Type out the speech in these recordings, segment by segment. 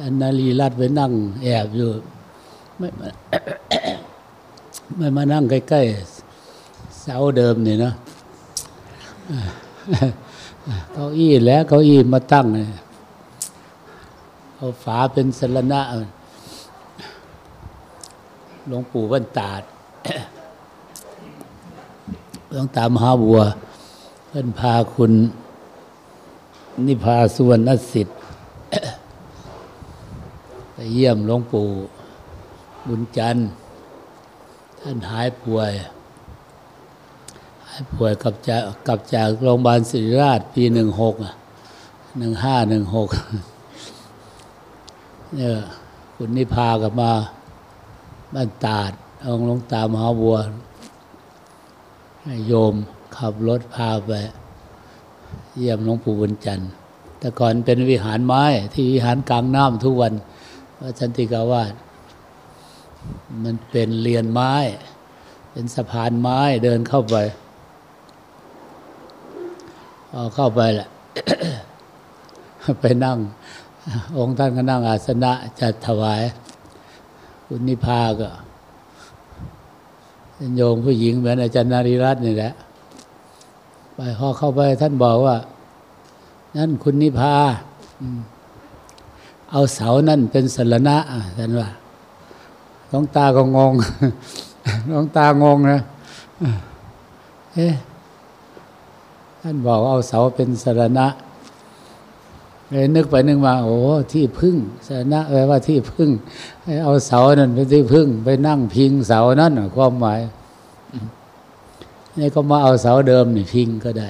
อันนาลีรัดไปนั่ง แอบอยู่ไม่มาไม่มานั่งใกล้ๆเสาเดิมนี่เนาะเก้าอี้แล้วเก้าอี้มาตั้งเลยเอาฝาเป็นสรณะหลวงปู่วันตาดหลวงตามหาบัว เพื่อนพาคุณ นิพาสุวรรณสิทธิ์ไปเยี่ยมหลวงปู่บุญจันทร์ ท่านหายป่วย หายป่วยกลับจากกลับจากโรงพยาบาลศิริราชปีหนึ่งหกหนึ่งห้าหนึ่งหกเนี่ยคุณนิพากับมาบ้านตาดองหลวงตามหาบัวให้โยม ขับรถพาไป เยี่ยมหลวงปู่บุญจันทร์แต่ก่อนเป็นวิหารไม้ที่วิหารกลางน้ำทุกวันวัดชันติกาวาสมันเป็นเรียนไม้ เป็นสะพานไม้เดินเข้าไปพอเข้าไปแหละไปนั่ง องค์ท่านก็นั่งอาสนะจัดถวายคุณนิพาก็เป็นโยมผู้หญิงเหมือนอาจารย์นาริรัตน์นี่แหละ ไปพอเข้าไปท่านบอกว่า นั่นคุณนิพาเอาเสานั่นเป็นสรณะท่านว่าหลวงตาก็งงหลวงตางงนะเอ๊ะท่านบอกเอาเสาเป็นสรณะเลยนึกไปนึกมา โอ้ที่พึ่งสรณะแปลว่าที่พึ่งเอาเสานั่นเป็นที่พึ่ง ไปนั่งพิงเสานั่นความหมาย นี่ก็มาเอาเสาเดิมนี่พิงก็ได้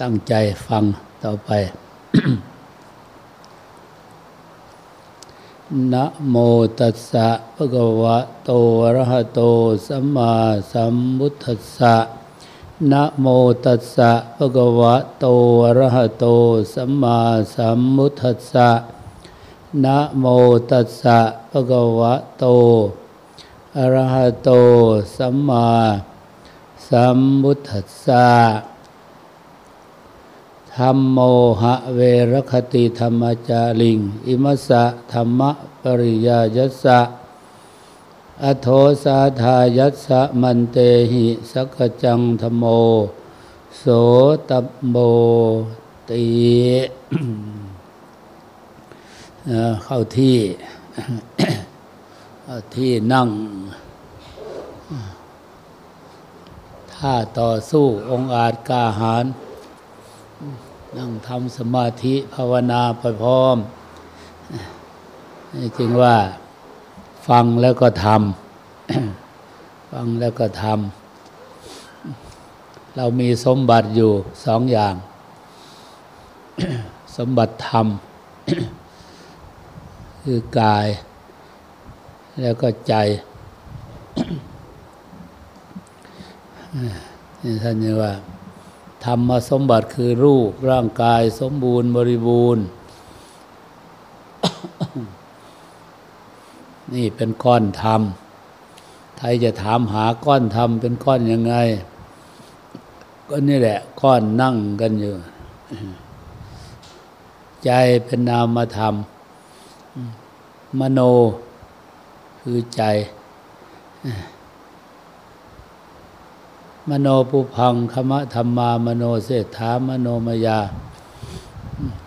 ตั้งใจฟังต่อไป นะโมตัสสะภะคะวะโต อะระหะโต สัมมาสัมพุทธัสสะ นะโมตัสสะภะคะวะโตอะระหะโต สัมมาสัมพุทธัสสะนะโมตัสสะภะคะวะโตอะระหะโต สัมมาสัมพุทธัสสะธรรมโมหะเวรคติธรรมจาริง อิมัสสะธรรมปริยายัสสะ อโทสาทายัสสะมันเตหิสักจังธโม โสตโมตีเข้าที่เข้าที่นั่งท่าต่อสู้องอาจกาหาร นั่งทำสมาธิภาวนาไปพร้อมจึงว่า ฟังแล้วก็ทำฟังแล้วก็ทำเรามีสมบัติอยู่สองอย่าง สมบัติธรรม คือกาย แล้วก็ใจนี่ท่านนี่ว่าธรรมสมบัติคือรูปร่างกายสมบูรณ์บริบูรณ์ นี่เป็นก้อนธรรมใครจะถามหาก้อนธรรมเป็นก้อนยังไง ก็นี่แหละ ก้อนนั่งกันอยู่ ใจเป็นนามธรรม มโนคือใจ มโนปุพังคมะธรรมามโนเศรษฐามโนมยา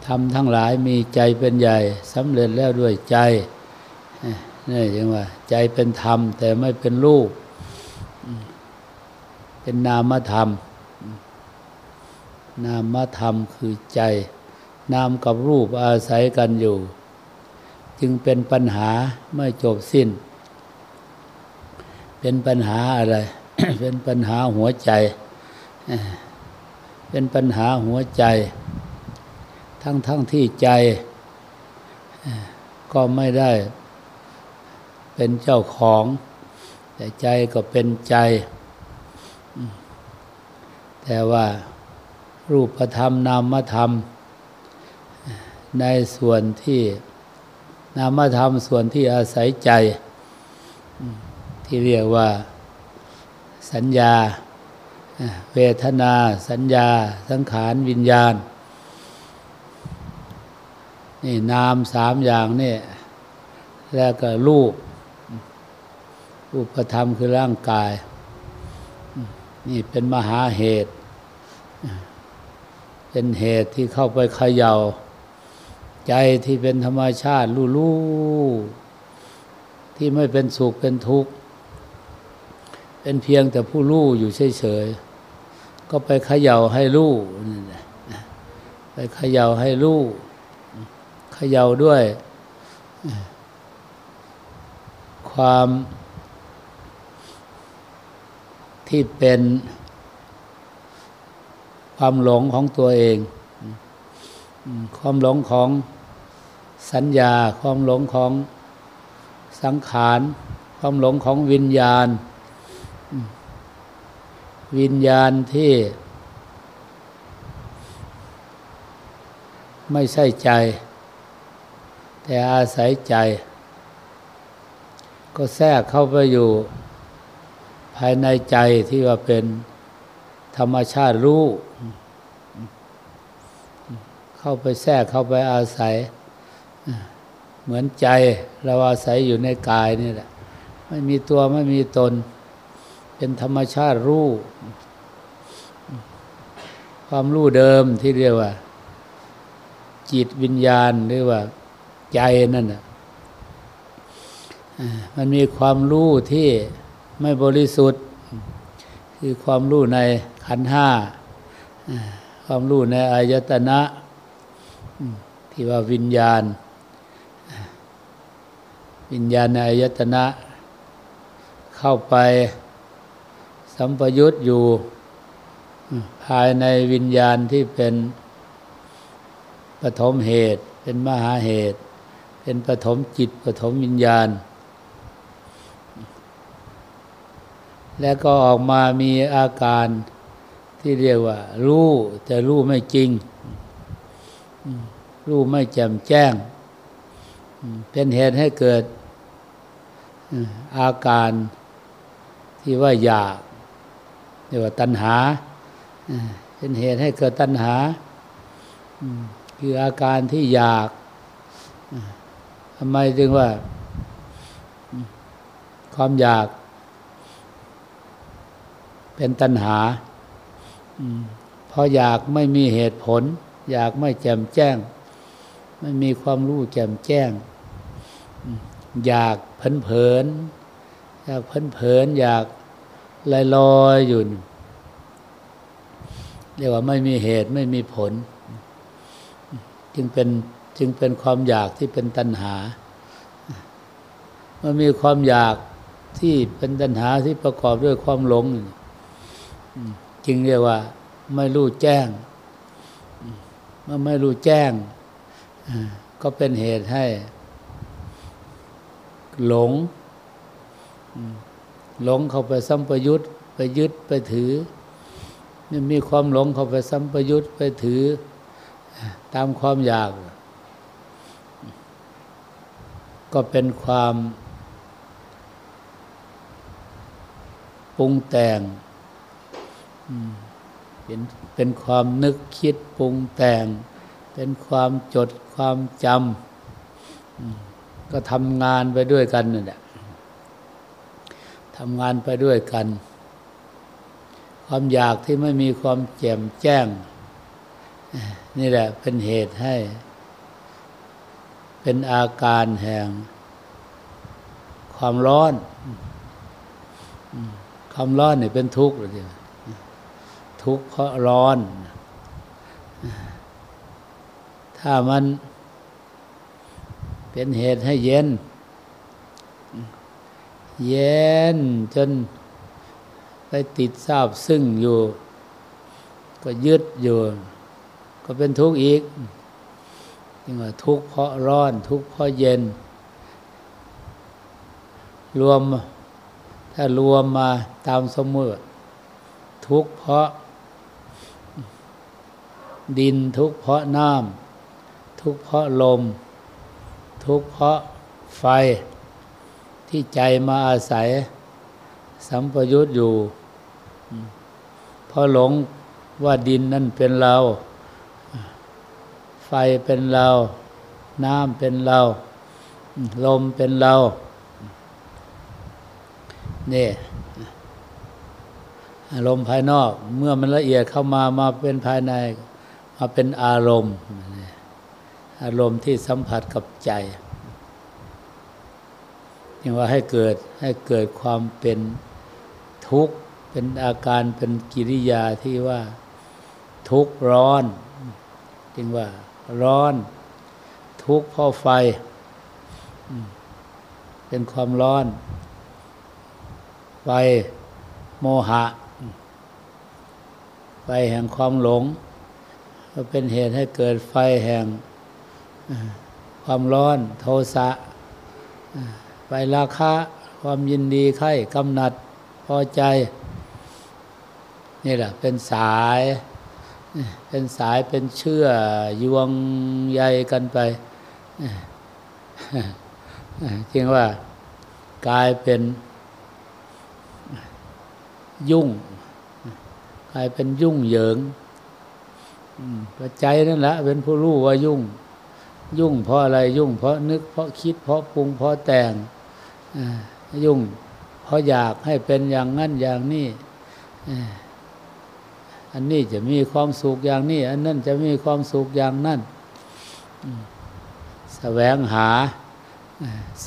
ทำทั้งหลายมีใจเป็นใหญ่สำเร็จแล้วด้วยใจ นี่ยังว่า ใจเป็นธรรม แต่ไม่เป็นรูป เป็นนามธรรม นามธรรมคือใจ นามกับรูปอาศัยกันอยู่ จึงเป็นปัญหาไม่จบสิ้น เป็นปัญหาอะไร เป็นปัญหาหัวใจ เป็นปัญหาหัวใจ ทั้งทั้งที่ใจ ก็ไม่ได้ เป็นเจ้าของ แต่ใจก็เป็นใจ แต่ว่ารูปธรรมนามธรรม ในส่วนที่นามธรรมส่วนที่อาศัยใจ ที่เรียกว่าสัญญา เวทนา สัญญา สังขารวิญญาณนี่นามสามอย่างนี่แล้วก็รูป รูปธรรมคือร่างกาย นี่เป็นมหาเหตุ เป็นเหตุที่เข้าไปเขยา่า ใจที่เป็นธรรมชาติรู้ๆที่ไม่เป็นสุขเป็นทุกข์ เป็นเพียงแต่ผู้รู้อยู่เฉยๆ ก็ไปเขย่าให้รู้ไปเขย่าให้รู้เขย่าด้วยความ ที่เป็นความหลงของตัวเอง ความหลงของสัญญา ความหลงของสังขาร ความหลงของวิญญาณ วิญญาณที่ ไม่ใช่ใจ แต่อาศัยใจ ก็แทรกเข้าไปอยู่ ภายในใจที่ว่าเป็นธรรมชาติรู้ เข้าไปแทรกเข้าไปอาศัย เหมือนใจเราอาศัยอยู่ในกายนี่แหละ ไม่มีตัวไม่มีตน เป็นธรรมชาติรู้ ความรู้เดิมที่เรียกว่า จิตวิญญาณหรือว่าใจนั่นอะมันมีความรู้ที่ ไม่บริสุทธิ์ คือความรู้ในขันห้าความรู้ในอายตนะที่ว่าวิญญาณ วิญญาณในอายตนะ เข้าไปสัมปยุตอยู่ภายในวิญญาณที่เป็นปฐมเหตุ เป็นมหาเหตุ เป็นปฐมจิตปฐมวิญญาณ แล้วก็ออกมามีอาการที่เรียกว่า รู้แต่รู้ไม่จริง รู้ไม่แจ่มแจ้ง เป็นเหตุให้เกิดอาการที่ว่าอยากเรียกว่าตัณหา เป็นเหตุให้เกิดตัณหา คืออาการที่อยากทำไมจึงว่า ความอยาก เป็นตัณหาเพราะอยากไม่มีเหตุผล อยากไม่แจ่มแจ้ง ไม่มีความรู้แจ่มแจ้ง อยากเพินเผินอยากเพินเผินอยากลอยลอยอยู่เรียกว่าไม่มีเหตุไม่มีผล จึงเป็นจึงเป็นความอยากที่เป็นตัณหาเมื่อมีความอยากที่เป็นตัณหาที่ประกอบด้วยความหลง จึงเรียกว่า ไม่รู้แจ้งเมื่อไม่รู้แจ้งก็เป็นเหตุให้ หลง หลงเข้าไปสัมปยุตไปยึดไปถือนี่มีความหลงเข้าไปสัมปยุตไปถือ ตามความอยาก ก็เป็นความปรุงแต่ง เป็นเป็นความนึกคิดปรุงแต่ง เป็นความจดความจำก็ทำงานไปด้วยกันนั่นแหละทำงานไปด้วยกัน ความอยากที่ไม่มีความแจ่มแจ้ง นี่แหละเป็นเหตุให้ เป็นอาการแห่ง ความร้อน ความร้อนเนี่ยเป็นทุกข์เลย ทุกข์เพราะร้อน ถ้ามันเป็นเหตุให้เย็น เย็นจนไปติดทราบซึ่งอยู่ ก็ยึดอยู่ ก็เป็นทุกข์อีกยังว่าทุกข์เพราะร้อน ทุกข์เพราะเย็น รวมถ้ารวมมาตามสมมติทุกข์เพราะ ดินทุกเพราะน้ำทุกเพราะลม ทุกข์เพราะไฟ ที่ใจมาอาศัย สัมปยุตอยู่เพราะหลงว่าดินนั่นเป็นเรา ไฟเป็นเรา น้ำเป็นเรา ลมเป็นเราเนี่อารมณ์ภายนอกเมื่อมันละเอียดเข้ามามาเป็นภายใน มาเป็นอารมณ์ อารมณ์ที่สัมผัสกับใจยังว่าให้เกิดให้เกิดความเป็นทุกข์ เป็นอาการเป็นกิริยาที่ว่าทุกข์ร้อนจึงว่าร้อน ทุกข์เพราะไฟ เป็นความร้อน ไฟโมหะ ไฟแห่งความหลง ก็เป็นเหตุให้เกิดไฟแห่งความร้อนโทสะไฟราคะความยินดีไข่กำหนัดพอใจ นี่แหละเป็นสาย เป็นสายเป็นเชื่อยวงใยกันไปจริงว่ากลายเป็นยุ่ง กลายเป็นยุ่งเหยิง ปัจจัยนั่นแหละเป็นผู้รู้ว่ายุ่ง ยุ่งเพราะอะไรยุ่ง เพราะนึกเพราะคิดเพราะปรุงเพราะแต่งยุ่ง เพราะอยากให้เป็นอย่างนั้นอย่างนี้อันนี้จะมีความสุขอย่างนี้ อันนั้นจะมีความสุขอย่างนั้นแสวงหา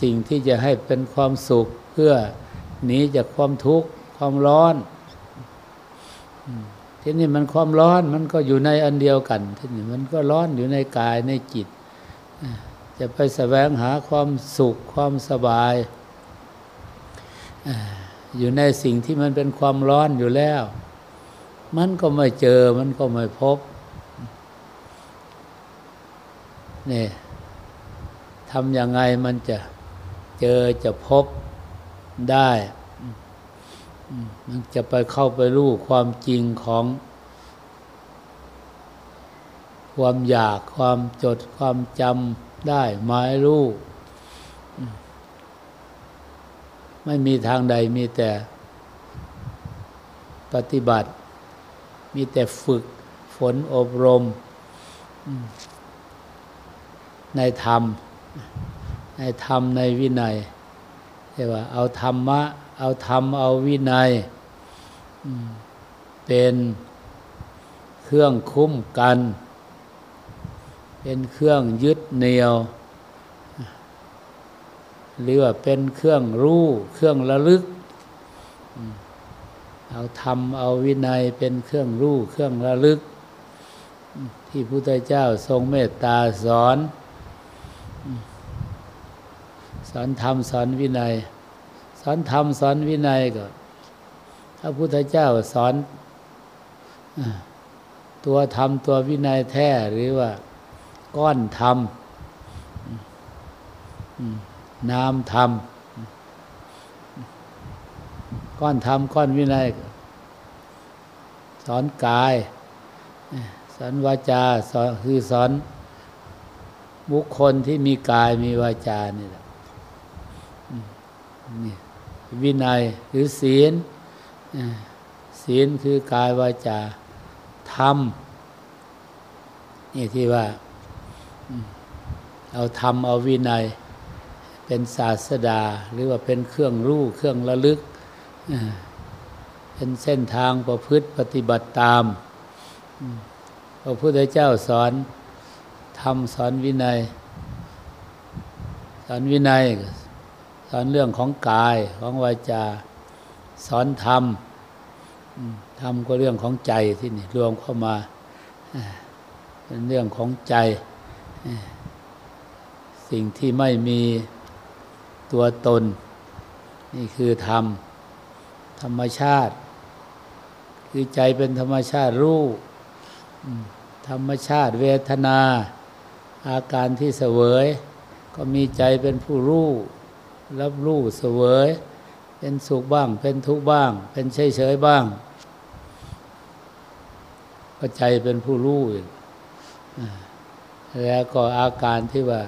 สิ่งที่จะให้เป็นความสุขเพื่อหนีจากความทุกข์ความร้อน ที่นี่มันความร้อนมันก็อยู่ในอันเดียวกันที่นี่มันก็ร้อนอยู่ในกายในจิต จะไปแสวงหาความสุขความสบาย อยู่ในสิ่งที่มันเป็นความร้อนอยู่แล้ว มันก็ไม่เจอมันก็ไม่พบนี่ทำยังไงมันจะเจอจะพบได้ มันจะไปเข้าไปรู้ความจริงของ ความอยากความจดความจำได้หมายรู้ไม่มีทางใดมีแต่ปฏิบัติ มีแต่ฝึกฝนอบรม ในธรรม ในธรรมในวินัยเรียกว่าเอาธรรมะ เอาธรรม เอาวินัยเป็นเครื่องคุ้มกัน เป็นเครื่องยึดเหนี่ยว หรือว่าเป็นเครื่องรู้ เครื่องระลึก เอาธรรม เอาวินัยเป็นเครื่องรู้ เครื่องระลึก ที่พุทธเจ้าทรงเมตตาสอน สอนธรรม สอนวินัย สอนธรรมสอนวินัยก็ถ้าพุทธเจ้าสอนตัวธรรมตัววินัยแท้หรือว่าก้อนธรรมนามธรรมก้อนธรรมก้อนวินัยสอนกาย สอนวาจาสอนคือสอนบุคคลที่มีกายมีวาจานี่แหละนี่ วินัยหรือศีลศีลคือกายวาจาธรรมนี่ที่ว่าเอาธรรมเอาวินัย เป็นศาสดา หรือว่าเป็นเครื่องรู้เครื่องระลึก เป็นเส้นทางประพฤติปฏิบัติตามพระพุทธเจ้าสอนทำสอนวินัย สอนวินัย สอนเรื่องของกายของวาจา สอนธรรมธรรมก็เรื่องของใจที่นี่รวมเข้ามาเป็นเรื่องของใจ สิ่งที่ไม่มีตัวตน นี่คือธรรม ธรรมชาติ คือใจเป็นธรรมชาติรู้ธรรมชาติเวทนา อาการที่เสวย ก็มีใจเป็นผู้รู้ รับรู้เสวย เป็นสุขบ้าง เป็นทุกข์บ้าง เป็นเฉยเฉยบ้างก็ใจเป็นผู้รู้แล้วก็อาการที่ว่า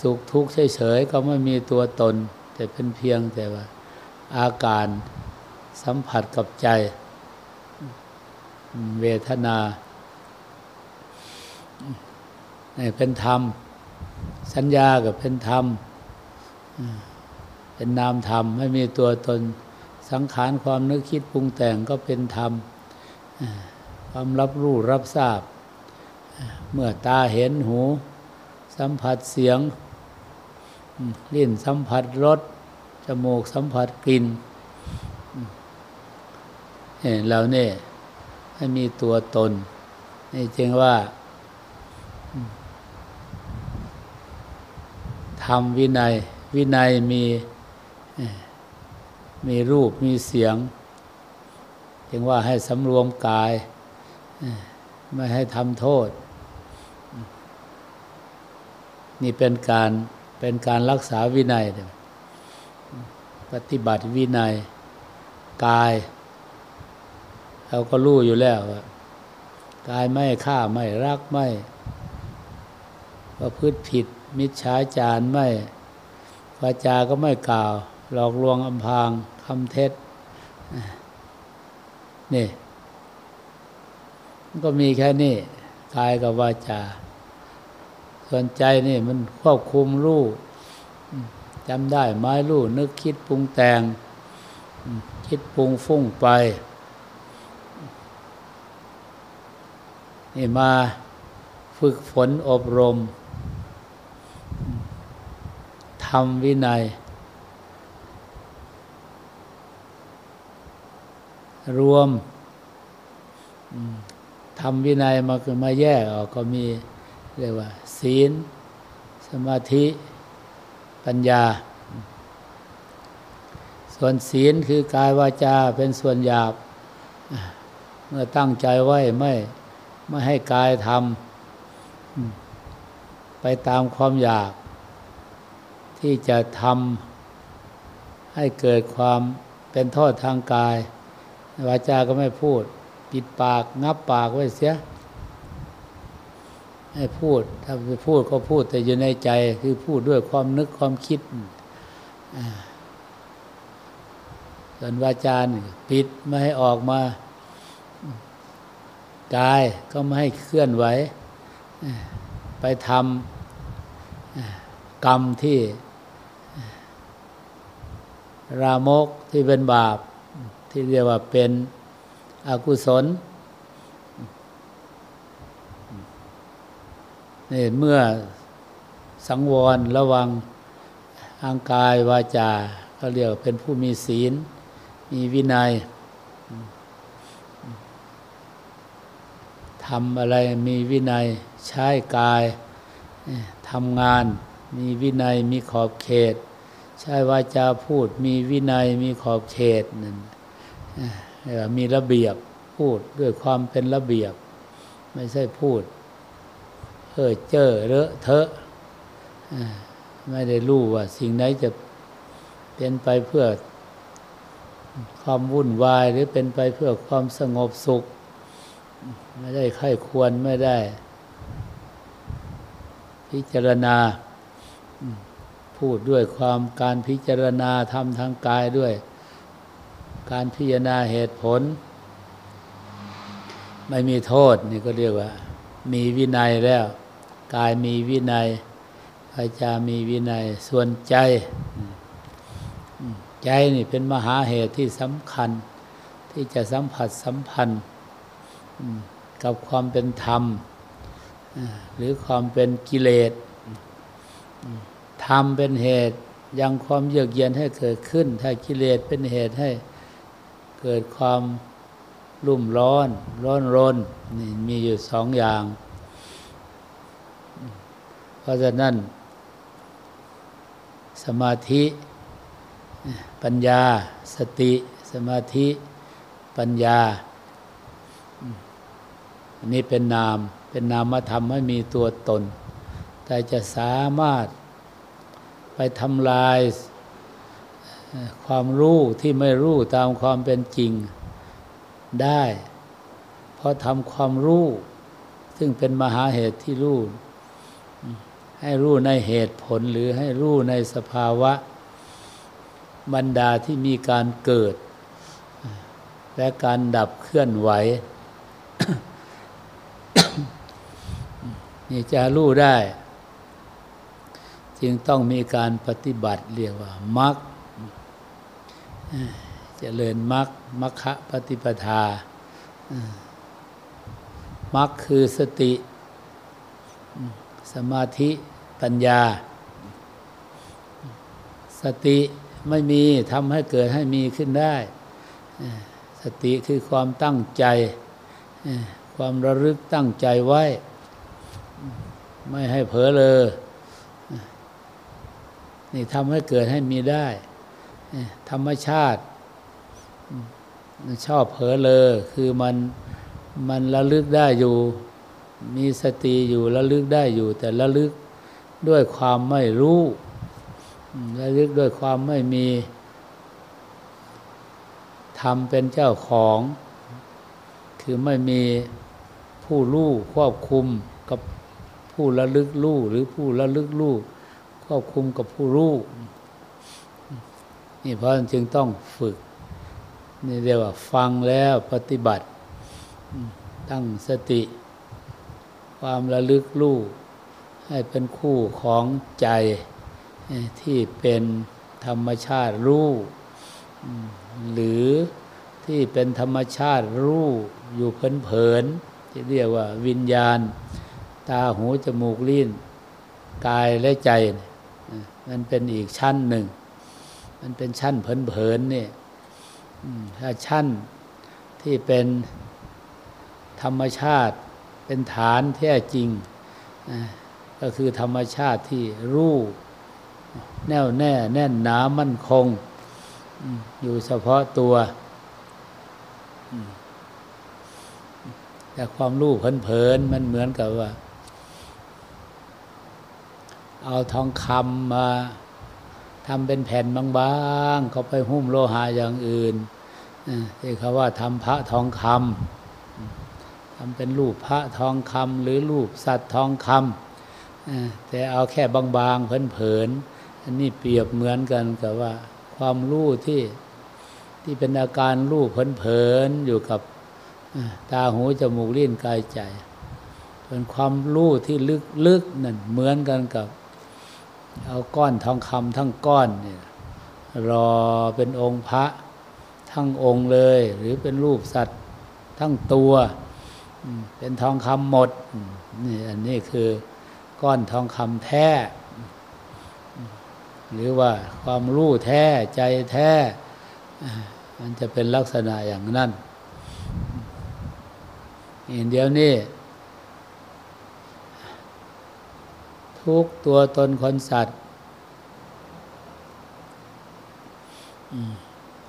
สุขทุกข์เฉยๆก็ไม่มีตัวตน แต่เป็นเพียงแต่ว่า อาการสัมผัสกับใจ เวทนาเป็นธรรม สัญญากับเป็นธรรม เป็นนามธรรมไม่มีตัวตน สังขารความนึกคิดปรุงแต่งก็เป็นธรรม ความรับรู้รับทราบ เมื่อตาเห็นหู สัมผัสเสียง ลิ้นสัมผัสรส จมูกสัมผัสกลิ่นเห็นแล้วเนี่ยให้มีตัวตนนี่จึงว่าทำวินัย วินัยมี มีรูปมีเสียง จึงว่าให้สำรวมกาย ไม่ให้ทำโทษ นี่เป็นการเป็นการรักษาวินัย ปฏิบัติวินัย กาย เราก็รู้อยู่แล้วกายไม่ฆ่าไม่รักไม่ประพฤติผิด มิจฉาจารไม่วาจาก็ไม่กล่าว หลอกลวงอำพางคำเท็จนี่ก็มีแค่นี้กายกับวาจา ส่วนใจนี่มันควบคุมรู้จำได้ไม้รู้นึกคิดปรุงแต่ง คิดปรุงฟุ้งไป นี่มาฝึกฝนอบรมทำวินัย รวมทำวินัยมาคือมาแยกออกก็มีเรียกว่า ศีล สมาธิปัญญา ส่วนศีลคือกายวาจาเป็นส่วนหยาบ เมื่อตั้งใจไว้ไม่ไม่ให้กายทำไปตามความอยาก ที่จะทำให้เกิดความเป็นโทษทางกาย วาจาก็ไม่พูด ปิดปากงับปากไว้เสียให้พูด ถ้าไปพูดก็พูดแต่อยู่ในใจคือพูดด้วยความนึกความคิดส่วนวาจาปิดไม่ให้ออกมากายก็ไม่ให้เคลื่อนไหวไปทำกรรมที่ รามกที่เป็นบาป ที่เรียกว่าเป็นอกุศลนี่เมื่อสังวรระวังทางกายวาจาก็เรียกเป็นผู้มีศีล มีวินัยทำอะไรมีวินัยใช้กายทำงาน มีวินัยมีขอบเขต ใช้วาจาพูด มีวินัยมีขอบเขตนั่น มีระเบียบพูดด้วยความเป็นระเบียบ ไม่ใช่พูดเออเจอเลอะเทอะไม่ได้รู้ว่า สิ่งไหนจะเป็นไปเพื่อความวุ่นวายหรือเป็นไปเพื่อความสงบสุข ไม่ได้ไข้ควรไม่ได้ พิจารณา พูดด้วยความการพิจารณาทำทางกายด้วย การพิจารณาเหตุผล ไม่มีโทษนี่ก็เรียกว่า มีวินัยแล้ว กายมีวินัยวาจามีวินัย ส่วนใจ ใจนี่เป็นมหาเหตุที่สำคัญ ที่จะสัมผัสสัมพันธ์กับความเป็นธรรม หรือความเป็นกิเลสธรรมเป็นเหตุยังความเยือกเย็นให้เกิดขึ้น ถ้ากิเลสเป็นเหตุให้ เกิดความรุ่มร้อน ร้อนรนนี่มีอยู่สองอย่าง เพราะฉะนั้น สมาธิปัญญา สติ สมาธิปัญญา อันนี้เป็นนาม เป็นนามธรรมไม่มีตัวตน แต่จะสามารถไปทำลาย ความรู้ที่ไม่รู้ตามความเป็นจริงได้ เพราะทำความรู้ ซึ่งเป็นมหาเหตุที่รู้ ให้รู้ในเหตุผลหรือให้รู้ในสภาวะ บรรดาที่มีการเกิด และการดับเคลื่อนไหว นี่จะรู้ได้ จึงต้องมีการปฏิบัติเรียกว่ามักจ เจริญมักมัคคะปฏิปทามักคือสติ สมาธิปัญญา สติไม่มีทำให้เกิดให้มีขึ้นได้ สติคือความตั้งใจ ความระลึกตั้งใจไว้ ไม่ให้เผลอเลยนี่ทำให้เกิดให้มีได้ ธรรมชาติชอบเผลอเลยคือมันมันระลึกได้อยู่ มีสติอยู่ระลึกได้อยู่ แต่ระลึกด้วยความไม่รู้ระลึกด้วยความไม่มีทำเป็นเจ้าของ คือไม่มีผู้รู้ควบคุมกับผู้ระลึกรู้หรือผู้ระลึกรู้ควบคุมกับผู้รู้ นี่เพราะจึงต้องฝึก นี่เรียกว่าฟังแล้วปฏิบัติ ตั้งสติ ความระลึกรู้ให้เป็นคู่ของใจที่เป็นธรรมชาติรู้หรือที่เป็นธรรมชาติรู้อยู่เพินๆที่เรียกว่าวิญญาณ ตาหูจมูกลิ้น กายและใจ มันเป็นอีกชั้นหนึ่ง มันเป็นชั้นเพลินๆเนี่ยถ้าชั้นที่เป็นธรรมชาติเป็นฐานแท้จริง ก็คือธรรมชาติที่รู้แน่วแน่แน่นหนามั่นคง อยู่เฉพาะตัว แต่ความรู้เพลินๆมันเหมือนกับว่า เอาทองคำมา ทำเป็นแผ่นบางๆเขาไปหุ้มโลหะอย่างอื่นที่เขาว่าทำพระทองคำทำเป็นรูปพระทองคำหรือรูปสัตว์ทองคำแต่เอาแค่บางๆเพลินๆอันนี้เปรียบเหมือนกันกับว่าความรู้ที่ที่เป็นอาการรู้เพลินๆอยู่กับตาหูจมูกลิ้นกายใจเป็นความรู้ที่ลึกๆนั่นเหมือนกันกับ เอาก้อนทองคำทั้งก้อนเนี่ยรอเป็นองค์พระทั้งองค์เลย หรือเป็นรูปสัตว์ทั้งตัว เป็นทองคำหมดนี่อันนี้คือก้อนทองคำแท้ หรือว่าความรู้แท้ใจแท้ มันจะเป็นลักษณะอย่างนั้นเดียวนี้ ทุกตัวตนคนสัตว์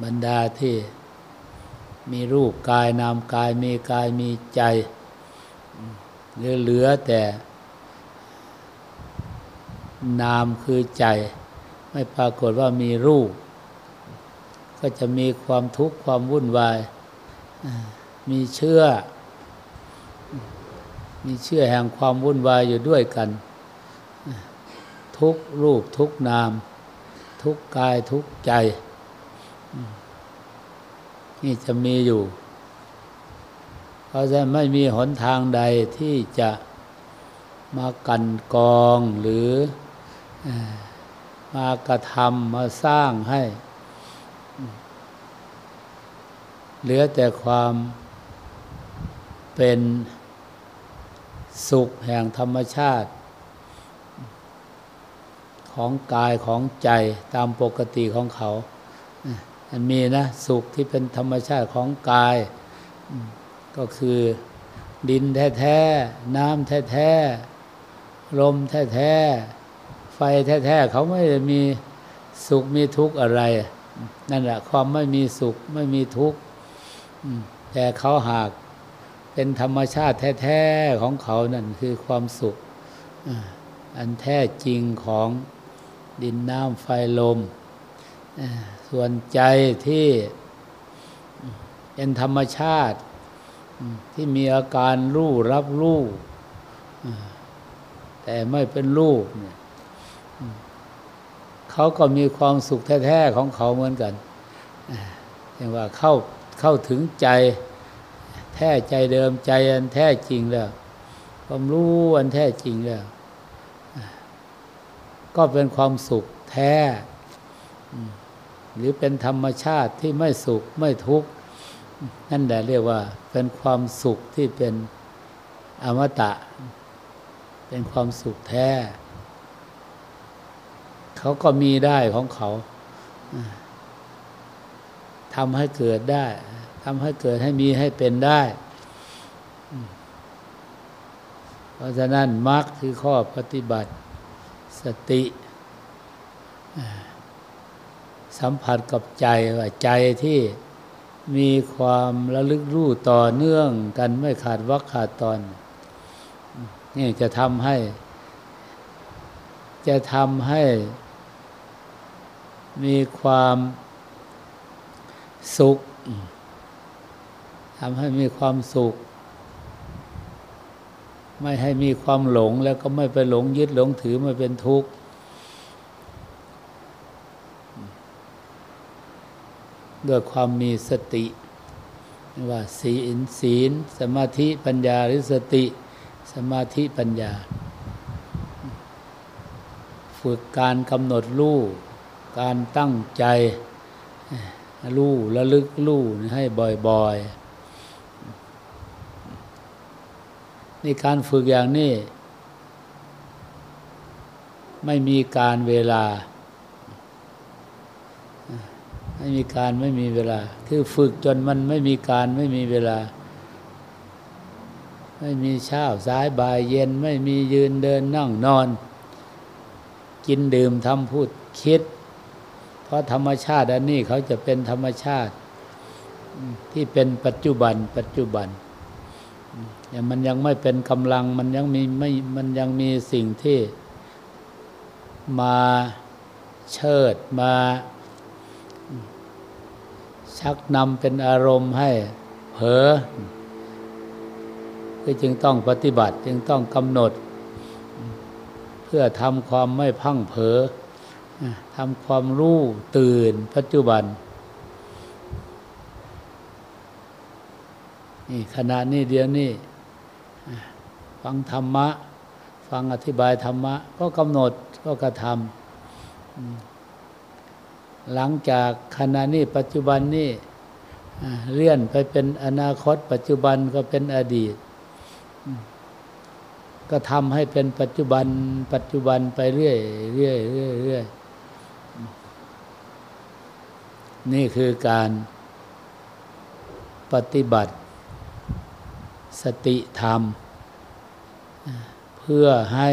บรรดาที่มีรูปกายนามกายมีกายมีใจเหลือเหลือแต่ นามคือใจ ไม่ปรากฏว่ามีรูป ก็จะมีความทุกข์ความวุ่นวาย มีเชื่อ มีเชื่อแห่งความวุ่นวายอยู่ด้วยกัน ทุกรูปทุกนาม ทุกกายทุกใจ นี่จะมีอยู่ เพราะฉะนั้นไม่มีหนทางใดที่จะมากันกองหรือมากระทำมาสร้างให้ เหลือแต่ความเป็นสุขแห่งธรรมชาติ ของกายของใจตามปกติของเขามันมีนะสุขที่เป็นธรรมชาติของกาย ก็คือดินแท้ๆ น้ำแท้ๆ ลมแท้ๆ ไฟแท้ๆ เขาไม่ได้มีสุขมีทุกข์อะไร นั่นแหละความไม่มีสุขไม่มีทุกข์แต่เขาหากเป็นธรรมชาติแท้ๆ ของเขานั่นคือความสุขอันแท้จริงของ ดินน้ำไฟลม ส่วนใจที่เป็นธรรมชาติ ที่มีอาการรู้รับรู้แต่ไม่เป็นรูปเนี่ยเขาก็มีความสุขแท้ๆของเขาเหมือนกันอย่างว่าเข้าเข้าถึงใจ แท้ใจเดิมใจอันแท้จริงแล้วความรู้อันแท้จริงแล้ว ก็เป็นความสุขแท้ หรือเป็นธรรมชาติที่ไม่สุขไม่ทุกข์นั่นแหละเรียกว่า เป็นความสุขที่เป็นอมตะ เป็นความสุขแท้ เขาก็มีได้ของเขาทำให้เกิดได้ทำให้เกิดให้มีให้เป็นได้ เพราะฉะนั้นมรรคคือข้อปฏิบัติ สติ สัมผัสกับใจว่าใจที่มีความระลึกรู้ต่อเนื่องกันไม่ขาดวักขาดตอน นี่จะทำให้ จะทำให้ มีความสุขทำให้มีความสุข ไม่ให้มีความหลงแล้วก็ไม่ไปหลงยึดหลงถือม่เป็นทุกข์ด้วยความมีสติว่าศีลศีล สมาธิปัญญาหรือสติ สมาธิปัญญา ฝึกการกำหนดรู้การตั้งใจรู้ระลึกรู้ให้บ่อยๆ นี่การฝึกอย่างนี้ ไม่มีการเวลา ไม่มีการไม่มีเวลา คือฝึกจนมันไม่มีการไม่มีเวลา ไม่มีเช้าสายบ่ายเย็นไม่มียืนเดินนั่งนอน กินดื่มทำพูดคิด เพราะธรรมชาติอันนี้เขาจะเป็นธรรมชาติ ที่เป็นปัจจุบันปัจจุบัน อย่างมันยังไม่เป็นกำลังมันยังมีไม่มันยังมีสิ่งที่มาเชิดมา ชักนำเป็นอารมณ์ให้เผลอคือจึงต้องปฏิบัติจึงต้องกำหนด เพื่อทำความไม่พังเผลอทำความรู้ตื่นปัจจุบันนี่ขณะนี้เดียวนี้ ฟังธรรมะ ฟังอธิบายธรรมะ ก็กำหนดก็กระทำหลังจากขณะนี้ปัจจุบันนี้เลื่อนไปเป็นอนาคต ปัจจุบันก็เป็นอดีต ก็ทำให้เป็นปัจจุบัน ปัจจุบันไปเรื่อยเรื่อยเรื่อยเรื่อยนี่คือการปฏิบัติสติธรรม เพื่อให้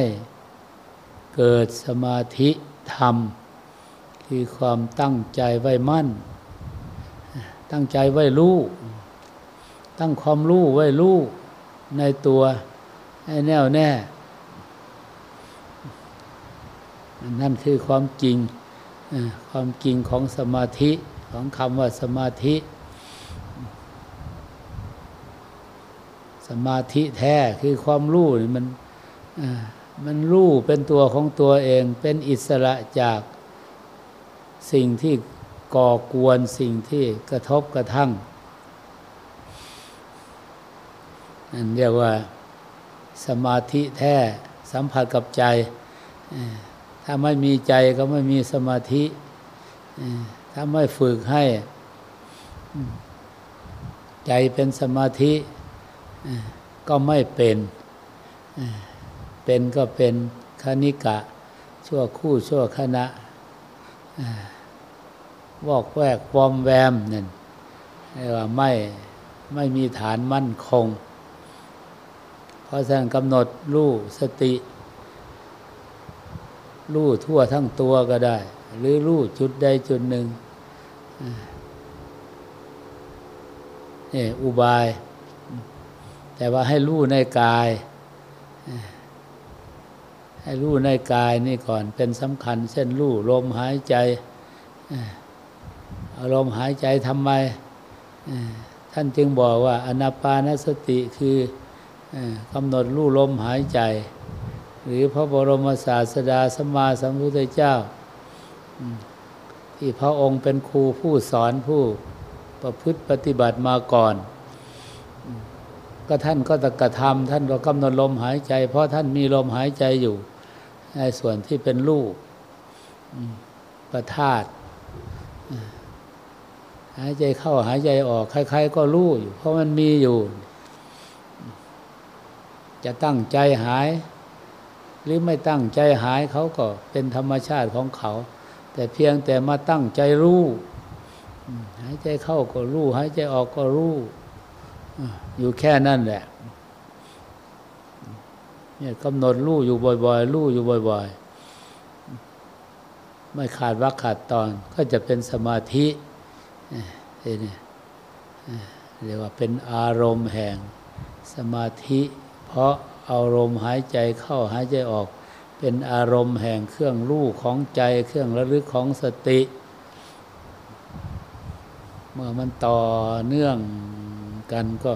เกิดสมาธิธรรม คือความตั้งใจไว้มั่น ตั้งใจไว้รู้ ตั้งความรู้ไว้รู้ในตัวให้แน่วแน่ นั่นคือความจริงความจริงของสมาธิของคำว่าสมาธิ สมาธิแท้คือความรู้มัน มันรู้เป็นตัวของตัวเองเป็นอิสระจากสิ่งที่ก่อกวนสิ่งที่กระทบกระทั่งนั่นเรียกว่าสมาธิแท้สัมผัสกับใจ ถ้าไม่มีใจก็ไม่มีสมาธิ ถ้าไม่ฝึกให้ ใจเป็นสมาธิก็ไม่เป็น เป็นก็เป็นคณิกะ ชั่วคู่ชั่วขณะวอกแวกวอมแวมนั่นว่าไม่ไม่มีฐานมั่นคง เพราะฉะนั้นกำหนดรู้สติรู้ทั่วทั้งตัวก็ได้ หรือรู้จุดใดจุดหนึ่งนี่อุบาย แต่ว่าให้รู้ในกาย ให้รู้ในกายนี่ก่อนเป็นสำคัญเช่นรู้ลมหายใจอารมณ์หายใจทำไม ท่านจึงบอกว่า อนาปานสติคือกำหนดรู้ลมหายใจ หรือพระบรมศาสดาสมมาสัมพุทธเจ้าที่พระองค์เป็นครูผู้สอนผู้ประพฤติปฏิบัติมาก่อน ก็ท่านก็ตะกระทำท่านก็กำหนดลมหายใจ เพราะท่านมีลมหายใจอยู่ ในส่วนที่เป็นรูปประธาตหายใจเข้าหายใจออก ใครๆก็รู้อยู่ เพราะมันมีอยู่ จะตั้งใจหาย หรือไม่ตั้งใจหายเขาก็เป็นธรรมชาติของเขา แต่เพียงแต่มาตั้งใจรู้หายใจเข้าก็รู้หายใจออกก็รู้อยู่แค่นั้นแหละ เนี่ยกำหนดรู้อยู่บ่อยๆรู้อยู่บ่อย ๆ ไม่ขาดวักขาดตอนก็จะเป็นสมาธินี่เรียกว่าเป็นอารมณ์แห่งสมาธิ เพราะอารมณ์หายใจเข้าหายใจออก เป็นอารมณ์แห่งเครื่องรู้ของใจ เครื่องระลึกของสติ เมื่อมันต่อเนื่องกันก็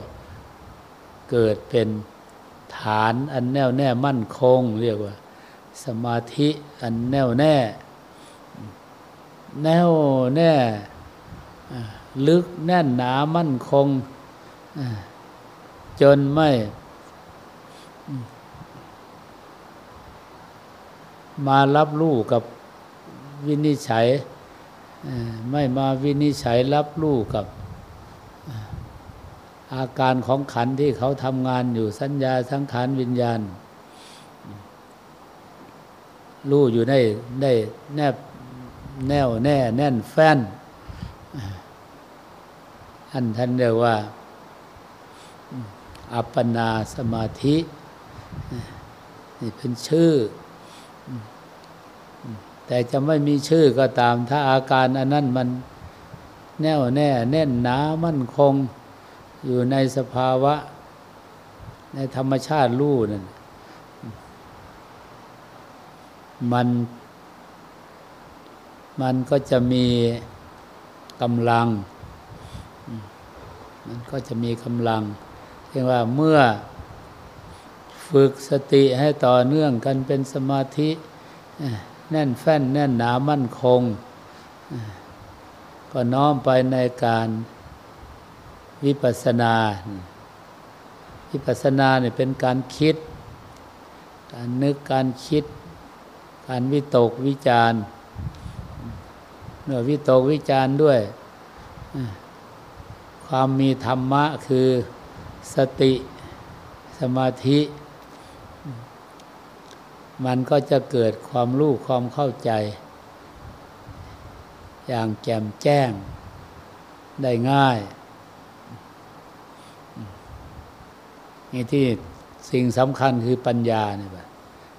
เกิดเป็น ฐานอันแน่วแน่มั่นคง เรียกว่า สมาธิอันแน่วแน่ แน่วแน่ลึกแน่นหนามั่นคง จนไม่ มารับรู้กับวินิจฉัย ไม่มาวินิจฉัยรับรู้กับ อาการของขันที่เขาทำงานอยู่สัญญาสังขารวิญญาณ รู้อยู่ได้ได้แนบแน่วแน่แน่นแฟ้นอันท่านเรียกว่า อัปปนาสมาธินี่เป็นชื่อ แต่จะไม่มีชื่อก็ตาม ถ้าอาการอันนั้นมันแน่วแน่ แน่นหนามั่นคง อยู่ในสภาวะ ในธรรมชาติรู้นั่นมัน มันก็จะมีกำลัง มันก็จะมีกำลังเรียกว่าเมื่อฝึกสติให้ต่อเนื่องกันเป็นสมาธิแน่นแฟ้นแน่นหนามั่นคง ก็น้อมไปในการ วิปัสนา วิปัสนาเนี่ยเป็นการคิด การนึกการคิด การวิตกวิจารเมื่อวิตกวิจารด้วย ความมีธรรมะคือสติสมาธิ มันก็จะเกิดความรู้ความเข้าใจ อย่างแจ่มแจ้งได้ง่าย นี่ที่สิ่งสำคัญคือปัญญาเนี่ย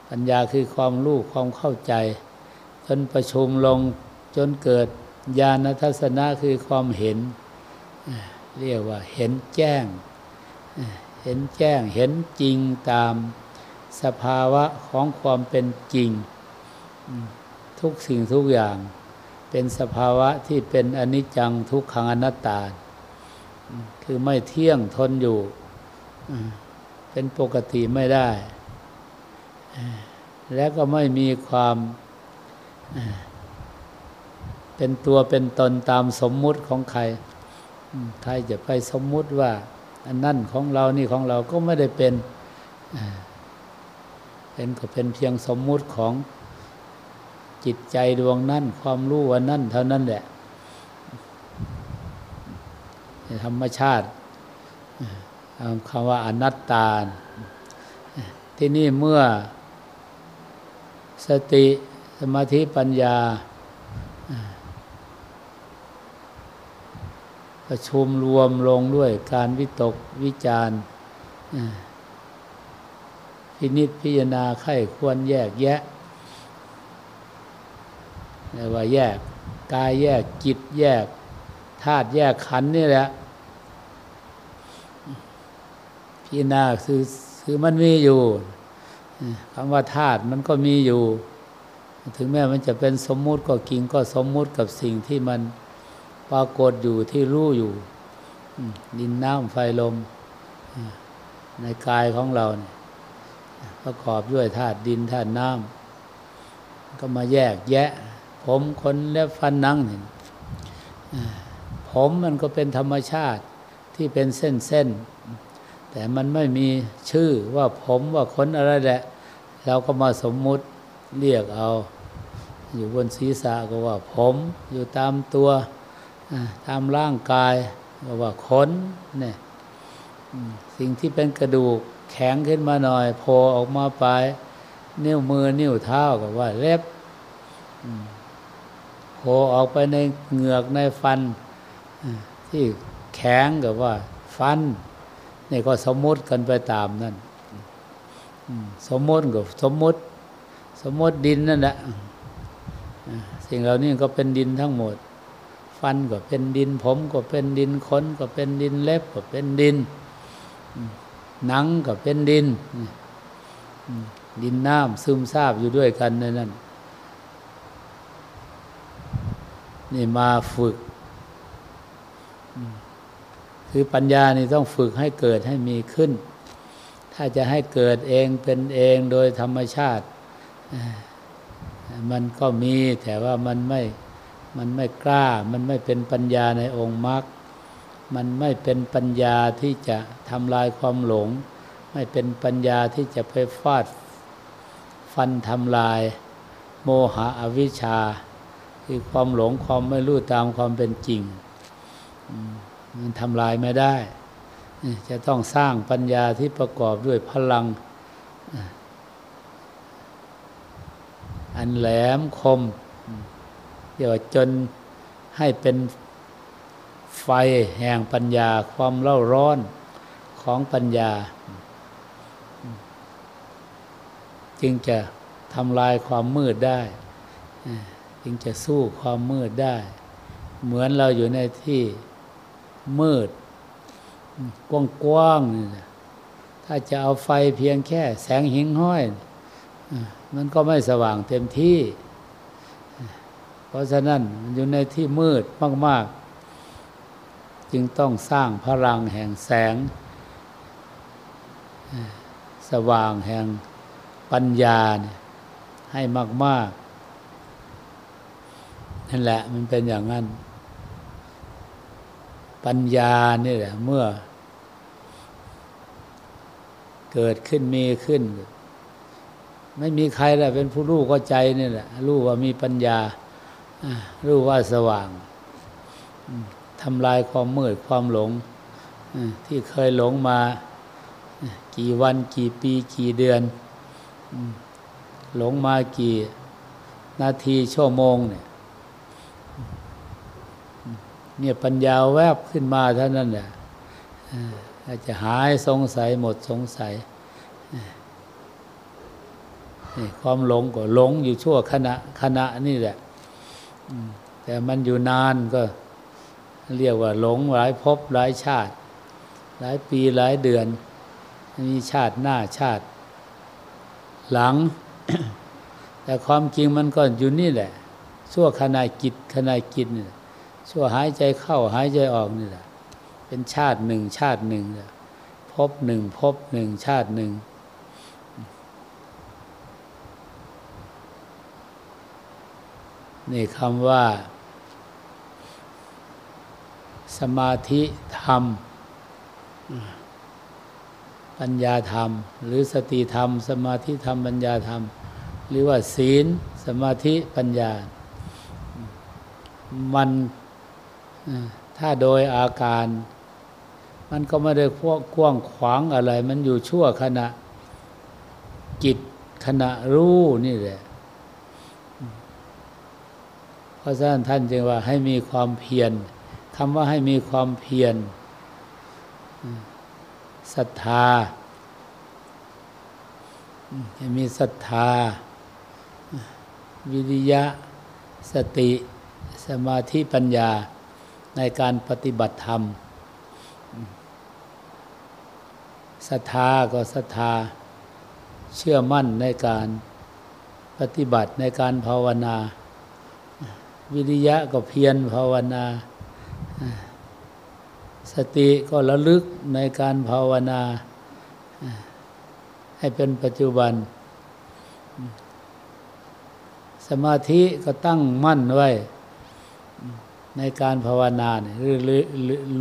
ปัญญาคือความรู้ความเข้าใจ จนประชุมลงจนเกิดญาณทัศนะคือความเห็น เรียกว่าเห็นแจ้ง เห็นแจ้งเห็นจริงตามสภาวะของความเป็นจริง ทุกสิ่งทุกอย่างเป็นสภาวะที่เป็นอนิจจังทุกขังอนัตตา คือไม่เที่ยงทนอยู่ เป็นปกติไม่ได้ และก็ไม่มีความเป็นตัวเป็นตนตามสมมุติของใคร ใครจะไปสมมุติว่า อันนั่นของเรานี่ของเราก็ไม่ได้เป็นเป็นก็เป็นเพียงสมมุติของจิตใจดวงนั่นความรู้วันนั่นเท่านั้นแหละธรรมชาติ คำว่าอนัตตา ที่นี่เมื่อสติสมาธิปัญญา ประชุมรวมลงด้วยการวิตกวิจารพินิจพิจารณาไข้ควรแยกแยะเรียกว่าแยกกายแยกจิตแยกธาตุแยกขันนี่แหละ พิจารณาคือคือมันมีอยู่คำว่าธาตุมันก็มีอยู่ ถึงแม้มันจะเป็นสมมุติก็กิงก็สมมุติกับสิ่งที่มันปรากฏอยู่ที่รู้อยู่ดินน้ำไฟลม ในกายของเราเนี่ยประกอบด้วยธาตุดินธาตุน้ำก็มาแยกแยะ ผมขนเล็บฟันนังนี่ผมมันก็เป็นธรรมชาติที่เป็นเส้นเส้น แต่มันไม่มีชื่อว่าผมว่าขนอะไรแหละ เราก็มาสมมุติเรียกเอา อยู่บนศีรษะก็ว่าผมอยู่ตามตัวตามร่างกายก็ว่าขนเนี่ยสิ่งที่เป็นกระดูกแข็งขึ้นมาหน่อยโผล่ออกมาปลายนิ้วมือนิ้วเท้าก็ว่าเล็บโผล่ออกไปในเหงือกในฟันที่แข็งกับว่าฟัน นี่ก็สมมุติกันไปตามนั่นสมมติกับสมมติ สมมติดินนั่นแหละสิ่งเหล่านี้ก็เป็นดินทั้งหมด ฟันก็เป็นดิน ผมก็เป็นดินขนก็เป็นดินเล็บก็เป็นดิน หนังก็เป็นดิน ดินน้ำซึมซาบอยู่ด้วยกันนนั้นนี่มาฝึก คือปัญญานี่ต้องฝึกให้เกิดให้มีขึ้น ถ้าจะให้เกิดเองเป็นเองโดยธรรมชาติ มันก็มีแต่ว่ามันไม่มันไม่กล้า มันไม่เป็นปัญญาในองค์มรรคมันไม่เป็นปัญญาที่จะทำลายความหลง ไม่เป็นปัญญาที่จะไปฟาดฟันทำลาย โมหะอวิชชา คือความหลงความไม่รู้ตามความเป็นจริง มันทำลายไม่ได้ จะต้องสร้างปัญญาที่ประกอบด้วยพลัง อันแหลมคมเดี๋ยวจนให้เป็นไฟแห่งปัญญาความเล่าร้อนของปัญญา จึงจะทำลายความมืดได้ จึงจะสู้ความมืดได้ เหมือนเราอยู่ในที่ มืด กว้างๆนี่ถ้าจะเอาไฟเพียงแค่แสงหิงห้อย มันก็ไม่สว่างเต็มที่ เพราะฉะนั้นมันอยู่ในที่มืดมาก ๆ จึงต้องสร้างพลังแห่งแสง สว่างแห่งปัญญาให้มาก ๆ นั่นแหละมันเป็นอย่างนั้น ปัญญานี่แหละเมื่อ เกิดขึ้นมีขึ้น ไม่มีใครแหละเป็นผู้รู้ก็ใจนี่แหละรู้ว่ามีปัญญารู้ว่าสว่างทำลายความมืดความหลงที่เคยหลงมากี่วันกี่ปีกี่เดือน หลงมากี่นาทีชั่วโมงเนี่ย เนี่ยปัญญาแวบขึ้นมาเท่านั้นแหละอาจจะหายสงสัยหมดสงสัยนี่ความหลงก็หลงอยู่ชั่วขณะขณะนี่แหละแต่มันอยู่นานก็เรียกว่าหลงหลายภพหลายชาติ หลายปีหลายเดือนมีชาติหน้าชาติ หลัง แต่ความจริงมันก็อยู่นี่แหละชั่วขณะจิตขณะจิตนี่ ชั่วหายใจเข้าหายใจออกนี่แหละ เป็นชาติหนึ่งชาติหนึ่งพบหนึ่งพบหนึ่งชาติหนึ่งนี่คำว่า สมาธิธรรม ปัญญาธรรม หรือสติธรรม สมาธิธรรมปัญญาธรรม หรือว่าศีล สมาธิปัญญา มัน ถ้าโดยอาการ มันก็ไม่ได้พวกกว้างขวางอะไร มันอยู่ชั่วขณะ จิตขณะรู้นี่แหละเพราะฉะนั้นท่านจึงว่าให้มีความเพียรคำว่าให้มีความเพียรศรัทธาให้มีศรัทธา วิริยะ สติ สมาธิปัญญา ในการปฏิบัติธรรมศรัทธาก็ศรัทธาเชื่อมั่นในการปฏิบัติในการภาวนา วิริยะก็เพียรภาวนา สติก็ระลึกในการภาวนา ให้เป็นปัจจุบัน สมาธิก็ตั้งมั่นไว้ ในการภาวนาเนี่ย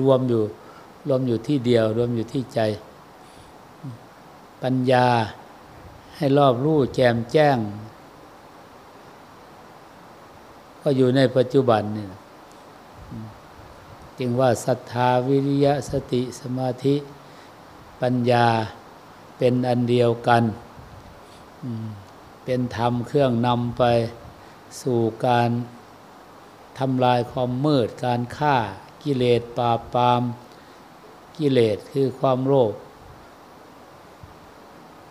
รวมอยู่รวมอยู่ที่เดียว รวมอยู่ที่ใจ ปัญญาให้รอบรู้แจมแจ้ง ก็อยู่ในปัจจุบันนี่จึงว่าศรัทธาวิริยะสติสมาธิปัญญาเป็นอันเดียวกัน เป็นธรรมเครื่องนำไปสู่การ ทำลายความมืดการฆ่ากิเลสปราบปราม กิเลสคือความโลภ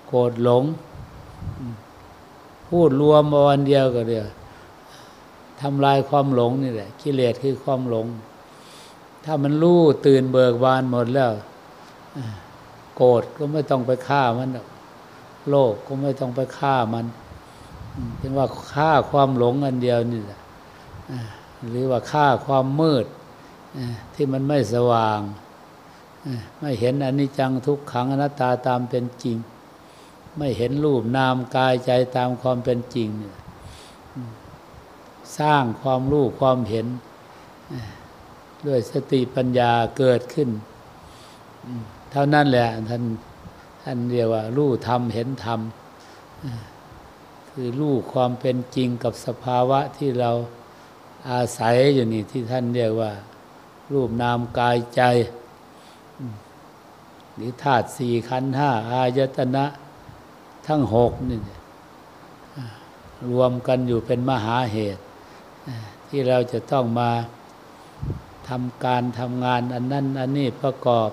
โกรธหลง พูดรวมมาวันเดียวก็เดียวทำลายความหลงนี่แหละ กิเลสคือความหลง ถ้ามันรู้ตื่นเบิกบานหมดแล้ว โกรธก็ไม่ต้องไปฆ่ามันโลภก็ไม่ต้องไปฆ่ามันถึงว่าฆ่าความหลงอันเดียวนี่แหละ หรือว่าฆ่าความมืดที่มันไม่สว่าง ไม่เห็นอนิจจังทุกขังอนัตตาตามเป็นจริง ไม่เห็นรูปนามกายใจตามความเป็นจริง สร้างความรู้ความเห็น ด้วยสติปัญญาเกิดขึ้น เท่านั้นแหละท่านท่านเรียกว่ารู้ธรรมเห็นธรรมคือรู้ความเป็นจริงกับสภาวะที่เรา อาศัยอยู่นี่ที่ท่านเรียกว่า รูปนามกายใจ หรือธาตุสี่ขันห้าอายตนะทั้งหกนี่รวมกันอยู่เป็นมหาเหตุ ที่เราจะต้องมาทำการทำงานอันนั้นอันนี้ประกอบ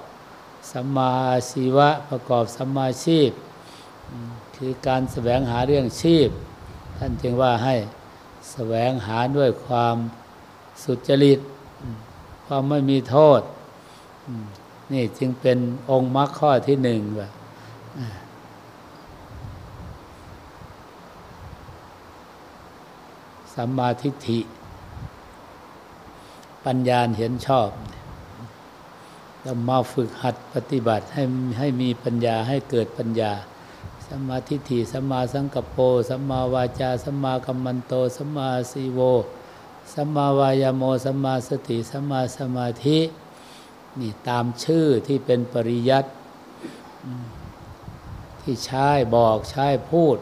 สัมมาชีวะประกอบสัมมาชีพ คือการแสวงหาเรื่องชีพ ท่านจึงว่าให้ แสวงหาด้วยความสุจริต ความไม่มีโทษ นี่จึงเป็นองค์มรรคข้อที่หนึ่งว่าสัมมาทิฏฐิ ปัญญาเห็นชอบเรามาฝึกหัดปฏิบัติให้ให้มีปัญญาให้เกิดปัญญา สัมมาทิฏฐิสัมมาสังกัปโปสัมมาวาจาสัมมากัมมันโตสัมมาสีโวสัมมาวายโมสัมมาสติสัมมาสมาธินี่ตามชื่อที่เป็นปริยัติที่ใช้บอกใช้พูด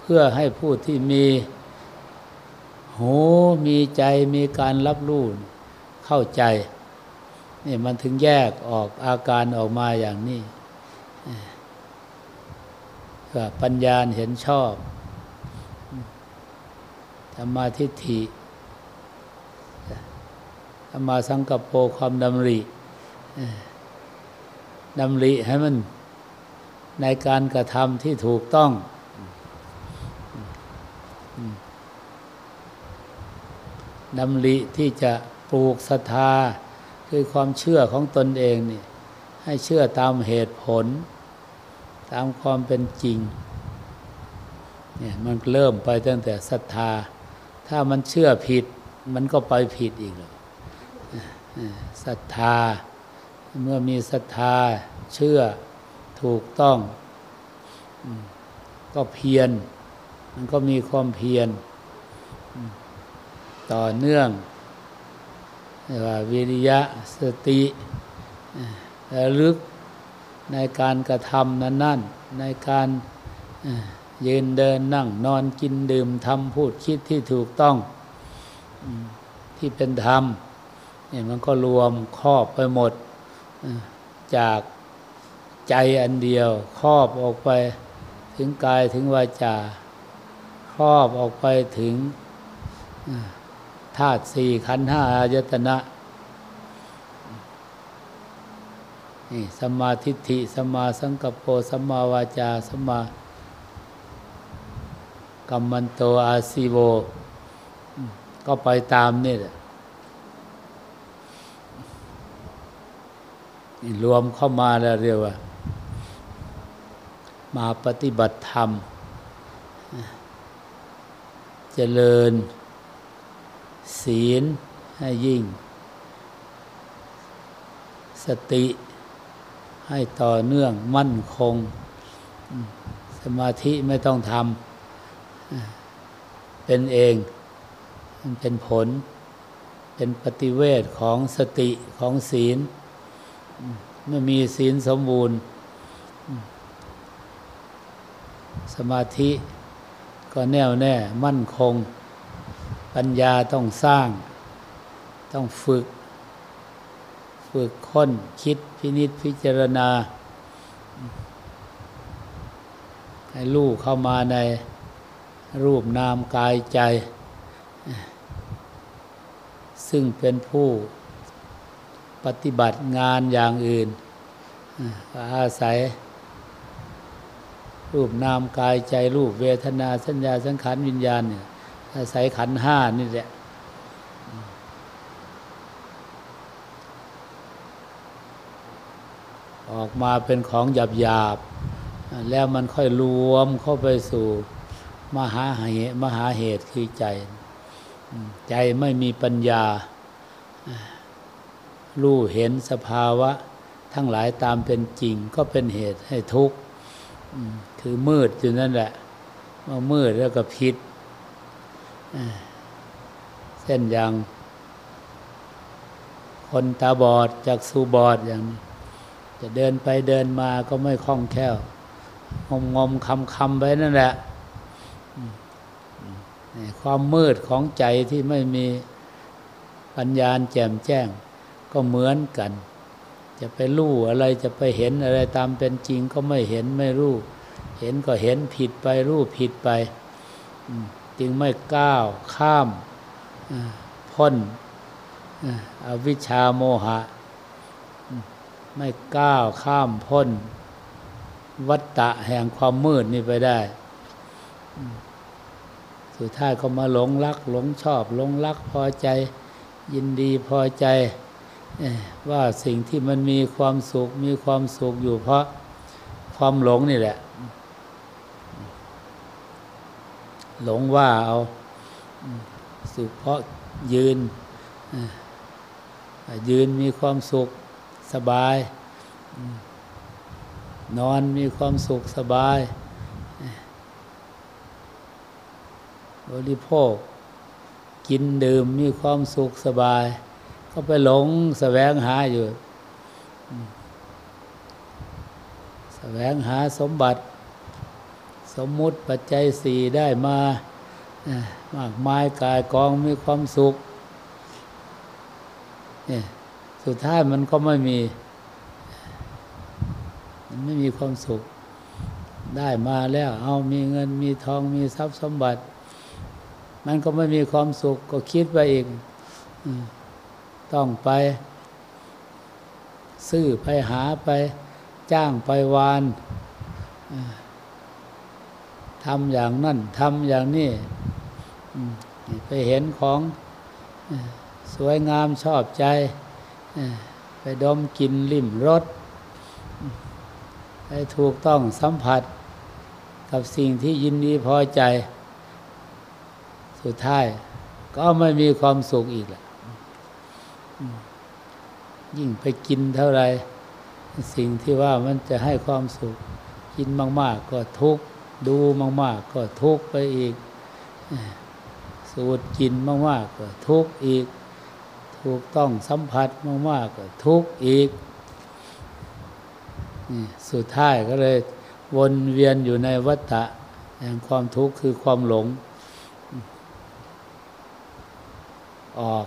เพื่อให้ผู้ที่มีหูมีใจมีการรับรู้เข้าใจ นี่มันถึงแยกออกอาการออกมาอย่างนี้ ก็ปัญญาเห็นชอบธรรมาทิฏฐิธรรมาสังกปโปความดำริดำริให้มันในการกระทำที่ถูกต้อง ดำริที่จะปลูกศรัทธาคือความเชื่อของตนเองนี่ให้เชื่อตามเหตุผล ตามความเป็นจริงเนี่ยมันเริ่มไปตั้งแต่ศรัทธา ถ้ามันเชื่อผิด มันก็ไปผิดอีกเลยศรัทธา เมื่อมีศรัทธาเชื่อถูกต้อง ก็เพียร มันก็มีความเพียร ต่อเนื่องว่าวิริยะสติระลึก ในการกระทำนั้นนั่นในการยืนเดินนั่งนอนกินดื่มทำพูดคิดที่ถูกต้องที่เป็นธรรมเนี่ยมันก็รวมครอบไปหมดจากใจอันเดียว ครอบออกไปถึงกายถึงวาจาครอบออกไปถึงธาตุสี่ขันธ์ห้าอายตนะ นี่สมาทิฏฐิสมาสังกปโปสมาวาจาสมากัมมันโตอาซีโว ก็ไปตามนี่แหละรวมเข้ามาแล้วเรียกว่า มาปฏิบัติธรรม เจริญ ศีลให้ยิ่ง สติ ให้ต่อเนื่องมั่นคง สมาธิไม่ต้องทำเป็นเองมันเป็นผล เป็นปฏิเวทของสติของศีลเมื่อมีศีลสมบูรณ์ สมาธิก็แน่วแน่มั่นคง ปัญญาต้องสร้าง ต้องฝึก ฝึกค้นคิด พินิษพิจารณา ให้ลูกเข้ามาในรูปนามกายใจ ซึ่งเป็นผู้ปฏิบัติงานอย่างอื่นอาศัย รูปนามกายใจรูปเวทนาสัญญาสังขารวิญญาณเนี่ยอาศัยขันห้านี่แหละ ออกมาเป็นของหยาบหยาบแล้วมันค่อยรวมเข้าไปสู่มหาเหตุมหาเหตุคือใจ ใจไม่มีปัญญา รู้เห็นสภาวะ ทั้งหลายตามเป็นจริงก็เป็นเหตุให้ทุกข์คือมืดอยู่นั่นแหละมื่อมืดแล้วก็ผิดเส้นอย่างคนตาบอดจากสูบอดอย่างนี้ จะเดินไปเดินมาก็ไม่คล่องแคล่วงมงมคำคำไปนั่นแหละความมืดของใจที่ไม่มีปัญญาแจ่มแจ้ง ก็เหมือนกัน จะไปรู้อะไรจะไปเห็นอะไรตามเป็นจริงก็ไม่เห็นไม่รู้ เห็นก็เห็นผิดไปรู้ผิดไป จึงไม่ก้าวข้ามพ้นอวิชชาโมหะ ไม่ก้าวข้ามพ้น วัตตะแห่งความมืดนี่ไปได้ สุดท้ายก็มาหลงรัก หลงชอบ หลงรักพอใจ ยินดีพอใจ ว่าสิ่งที่มันมีความสุข มีความสุขอยู่เพราะความหลงนี่แหละ หลงว่าเอาสุขเพราะยืนยืนมีความสุข สบาย นอนมีความสุขสบาย บริโภค กินดื่มมีความสุขสบาย ก็ไปหลงสแสวงหาอยู่สแสวงหาสมบัติ สมมุติปัจจัยสี่ได้มามากมายกายกองมีความสุขเนี่ย สุดท้ายมันก็ไม่มี มันไม่มีความสุข ได้มาแล้ว เอามีเงินมีทองมีทรัพย์สมบัติ มันก็ไม่มีความสุข ก็คิดไปอีกต้องไป ซื้อไปหาไป จ้างไปวานทำอย่างนั่นทำอย่างนี้ไปเห็นของสวยงามชอบใจ ไปดมกินลิ่มรสไปถูกต้องสัมผัสกับสิ่งที่ยินดีพอใจ สุดท้าย ก็ไม่มีความสุขอีกแหละยิ่งไปกินเท่าไรสิ่งที่ว่ามันจะให้ความสุข กินมาก ๆ ก็ทุกข์ดูมาก ๆ ก็ทุกข์ไปอีก สูดกินมาก ๆ ก็ทุกข์อีก ถูกต้องสัมผัสมากๆก็ทุกข์อีก สุดท้ายก็เลยวนเวียนอยู่ในวัฏฏะแห่งความทุกข์คือความหลง ออก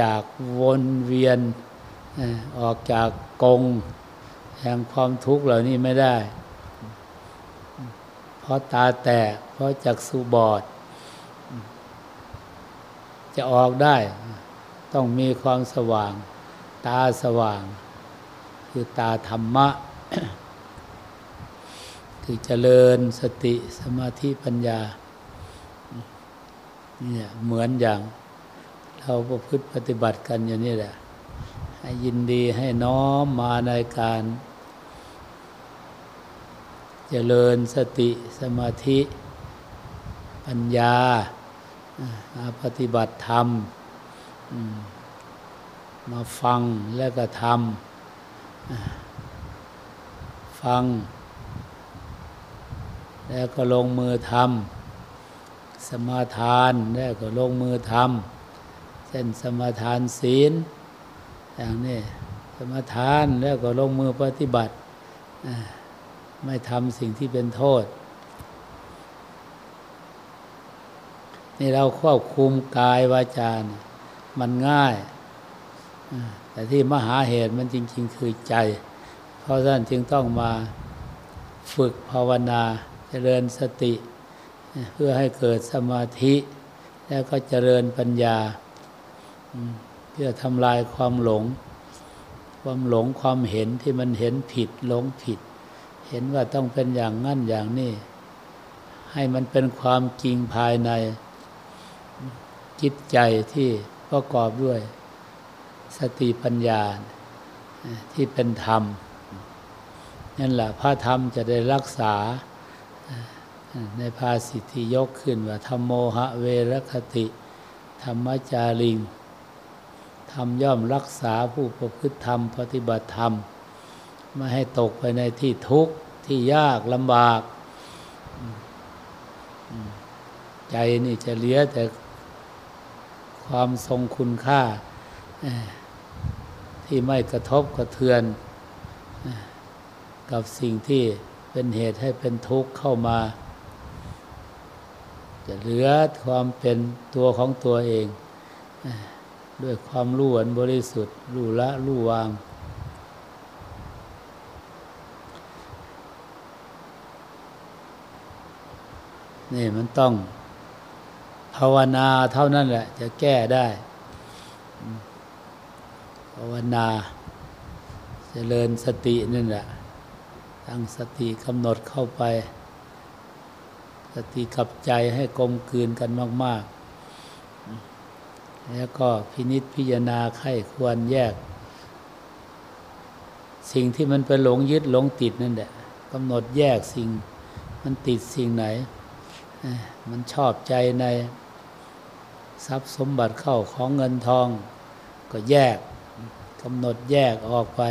จากวนเวียนออกจากกง แห่งความทุกข์เหล่านี้ไม่ได้ เพราะตาแตก เพราะจักสุบอด จะออกได้ ต้องมีความสว่าง ตาสว่าง คือตาธรรมะ คือเจริญสติสมาธิปัญญาเนี่ยเหมือนอย่างเราประพฤติปฏิบัติกันอย่างนี้แหละ ให้ยินดีให้น้อมมาในการเจริญสติสมาธิ ปัญญามาปฏิบัติธรรม มาฟังแล้วก็ทำฟัง แล้วก็ลงมือทำสมาทานแล้วก็ลงมือทำเช่นสมาทานศีล อย่างนี้สมาทานแล้วก็ลงมือปฏิบัติไม่ทำสิ่งที่เป็นโทษ นี่เราควบคุมกายวาจาน มันง่าย แต่ที่มหาเหตุมันจริง ๆ คือใจ เพราะฉะนั้นจึงต้องมาฝึกภาวนาเจริญสติ เพื่อให้เกิดสมาธิ แล้วก็เจริญปัญญา เพื่อทำลายความหลง ความหลงความเห็นที่มันเห็นผิดหลงผิด เห็นว่าต้องเป็นอย่างนั้นอย่างนี้ ให้มันเป็นความจริงภายในจิตใจที่ ประกอบด้วย สติปัญญาที่เป็นธรรมนั่นแหละพระธรรมจะได้รักษาในภาสิทธิยกขึ้นว่าธรรมโมหะเวรคติ ธรรมจาริงธรรมย่อมรักษาผู้ประพฤติธรรม ปฏิบัติธรรม ไม่ให้ตกไปในที่ทุกข์ที่ยากลำบาก ใจนี่จะเหลือแต่ ความทรงคุณค่า ที่ไม่กระทบกระเทือน กับสิ่งที่เป็นเหตุให้เป็นทุกข์เข้ามา จะเหลือความเป็นตัวของตัวเอง ด้วยความรู้อันบริสุทธิ์รู้ละรู้วาง นี่มันต้องาวนาเท่านั้นแหละ จะแก้ได้ภาวนาจเจริญสตินั่นแหละตั้งสติกำหนดเข้าไป สติกับใจให้กลมกลืนกันมาก ๆ แล้วก็พินิษพิจารณาไข้ควรแยก สิ่งที่มันไปหลงยึดหลงติดนั่นแหละกำหนดแยกสิ่ง มันติดสิ่งไหน มันชอบใจใน ทรัพย์สมบัติเข้าของเงินทอง ก็แยกกำหนดแยกออกไป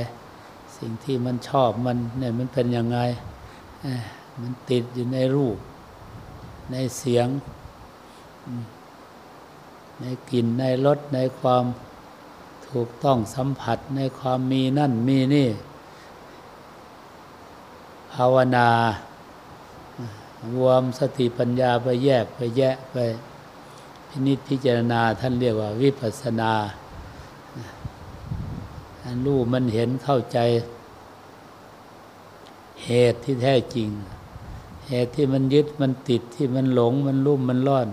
สิ่งที่มันชอบมันเนี่ยมันเป็นยังไงมันติดอยู่ในรูป ในเสียง ในกลิ่นในรสในความถูกต้องสัมผัสในความมีนั่นมีนี่ ภาวนารวมสติปัญญาไปแยกไปแยะไป พินิจพิจารณาท่านเรียกว่าวิปัสนาอันรู้มันเห็นเข้าใจ เหตุที่แท้จริง เหตุที่มันยึดมันติดที่มันหลงมันรุ่มมันร่อน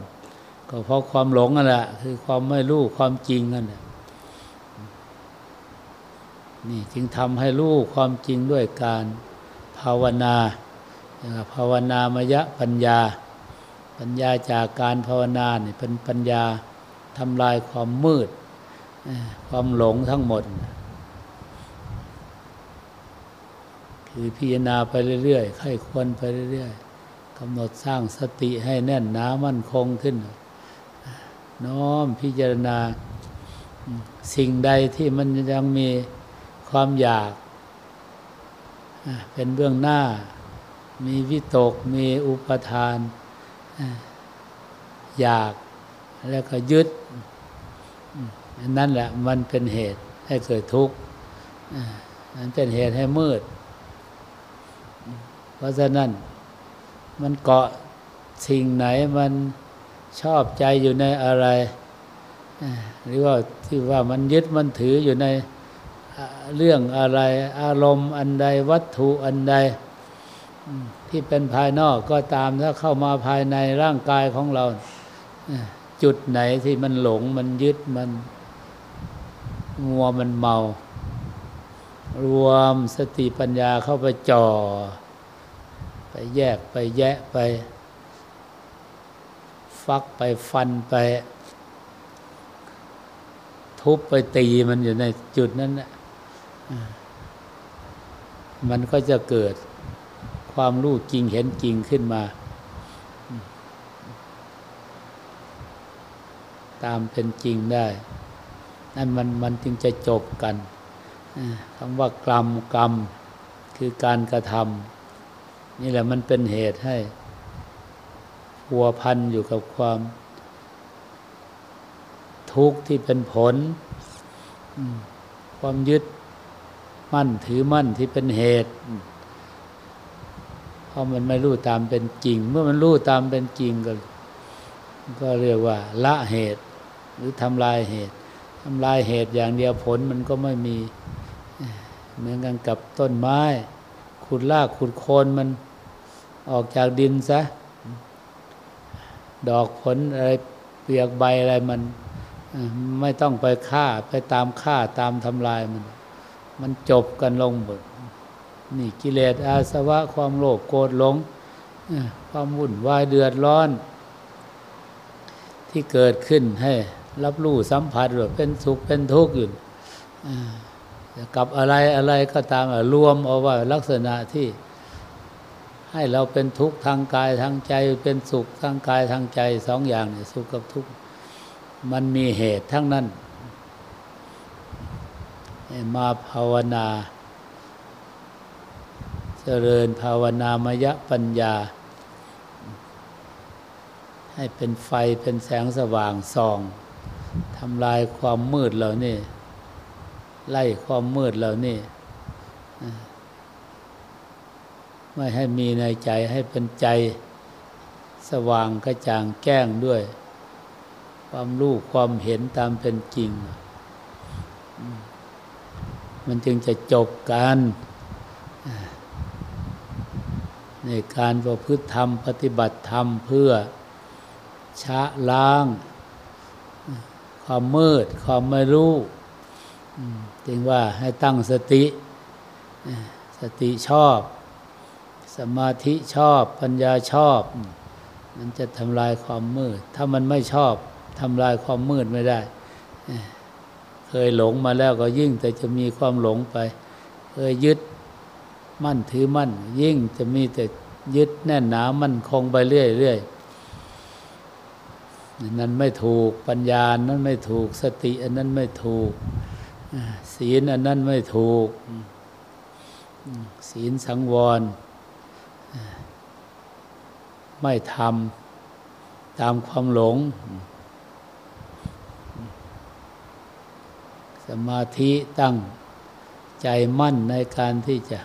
ก็เพราะความหลงนั่นแหละคือความไม่รู้ความจริงนั่นแหละนี่จึงทำให้รู้ความจริงด้วยการภาวนาภาวนามยะปัญญา ปัญญาจากการภาวนาเนี่ยเป็นปัญญาทำลายความมืด ความหลงทั้งหมด คือพิจารณาไปเรื่อยๆไข้ควรไปเรื่อยๆกำหนดสร้างสติให้แน่นหนามั่นคงขึ้น น้อมพิจารณาสิ่งใดที่มันยังมีความอยาก เป็นเบื้องหน้า มีวิตก มีอุปทาน อยากแล้วก็ยึดนั่นแหละมันเป็นเหตุให้เกิดทุกข์มันเป็นเหตุให้มืด เพราะฉะนั้นมันเกาะสิ่งไหนมันชอบใจอยู่ในอะไรหรือว่าที่ว่ามันยึดมันถืออยู่ในเรื่องอะไรอารมณ์อันใดวัตถุอันใด ที่เป็นภายนอกก็ตามถ้าเข้ามาภายในร่างกายของเรา จุดไหนที่มันหลงมันยึดมันงัวมันเมา รวมสติปัญญาเข้าไปจ่อ ไปแยกไปแยะไป ฟักไปฟันไป ทุบไปตีมันอยู่ในจุดนั้นนะมันก็จะเกิด ความรู้จริงเห็นจริงขึ้นมา ตามเป็นจริงได้ นั่นมันมันจึงจะจบกันคำว่ากรรมกรรมคือการกระทำนี่แหละมันเป็นเหตุให้พัวพันอยู่กับความทุกข์ที่เป็นผล ความยึดมั่นถือมั่นที่เป็นเหตุ ราะมันไม่รู้ตามเป็นจริง เมื่อมันรู้ตามเป็นจริงก็ ก็เรียกว่า ละเหตุ หรือทำลายเหตุทำลายเหตุอย่างเดียวผลมันก็ไม่มี เหมือนกันกับต้นไม้ ขุดรากขุดโคนมันออกจากดินซะ ดอกผลอะไรเปลือกใบอะไรมัน ไม่ต้องไปฆ่าไปตามฆ่าตามทำลายมัน มันจบกันลงหมด นี่กิเลสอาสวะความโลภโกรธหลง ความวุ่นวายเดือดร้อน ที่เกิดขึ้นให้ รับรู้สัมผัสว่าเป็นสุขเป็นทุกข์อยู่กับอะไรอะไรก็ตามรวมเอาว่าลักษณะที่ให้เราเป็นทุกข์ทางกายทางใจ เป็นสุขทางกายทางใจสองอย่างเนี่ยสุขกับทุกข์มันมีเหตุทั้งนั้น มาภาวนา เจริญภาวนามยปัญญา ให้เป็นไฟเป็นแสงสว่างส่องทำลายความมืดเหล่านี้ไล่ความมืดเหล่านี้ไม่ให้มีในใจให้เป็นใจสว่างกระจ่างแก้งด้วย ความรู้ความเห็นตามเป็นจริง มันจึงจะจบการ ในการประพฤติธรรม ปฏิบัติธรรมเพื่อชะล้าง ความมืด ความไม่รู้จึงว่าให้ตั้งสติ สติชอบ สมาธิชอบ ปัญญาชอบ มันจะทำลายความมืด ถ้ามันไม่ชอบทำลายความมืดไม่ได้ เคยหลงมาแล้วก็ยิ่งแต่จะมีความหลงไป เคยยึด มั่นถือมั่น ยิ่งจะมีแต่ยึดแน่นหนามั่นคงไปเรื่อยๆนั้นไม่ถูกปัญญานั้นไม่ถูกสติอันนั้นไม่ถูกศีลอันนั้นไม่ถูก ศีลสังวร ไม่ทำตามความหลง สมาธิตั้งใจมั่นในการที่จะ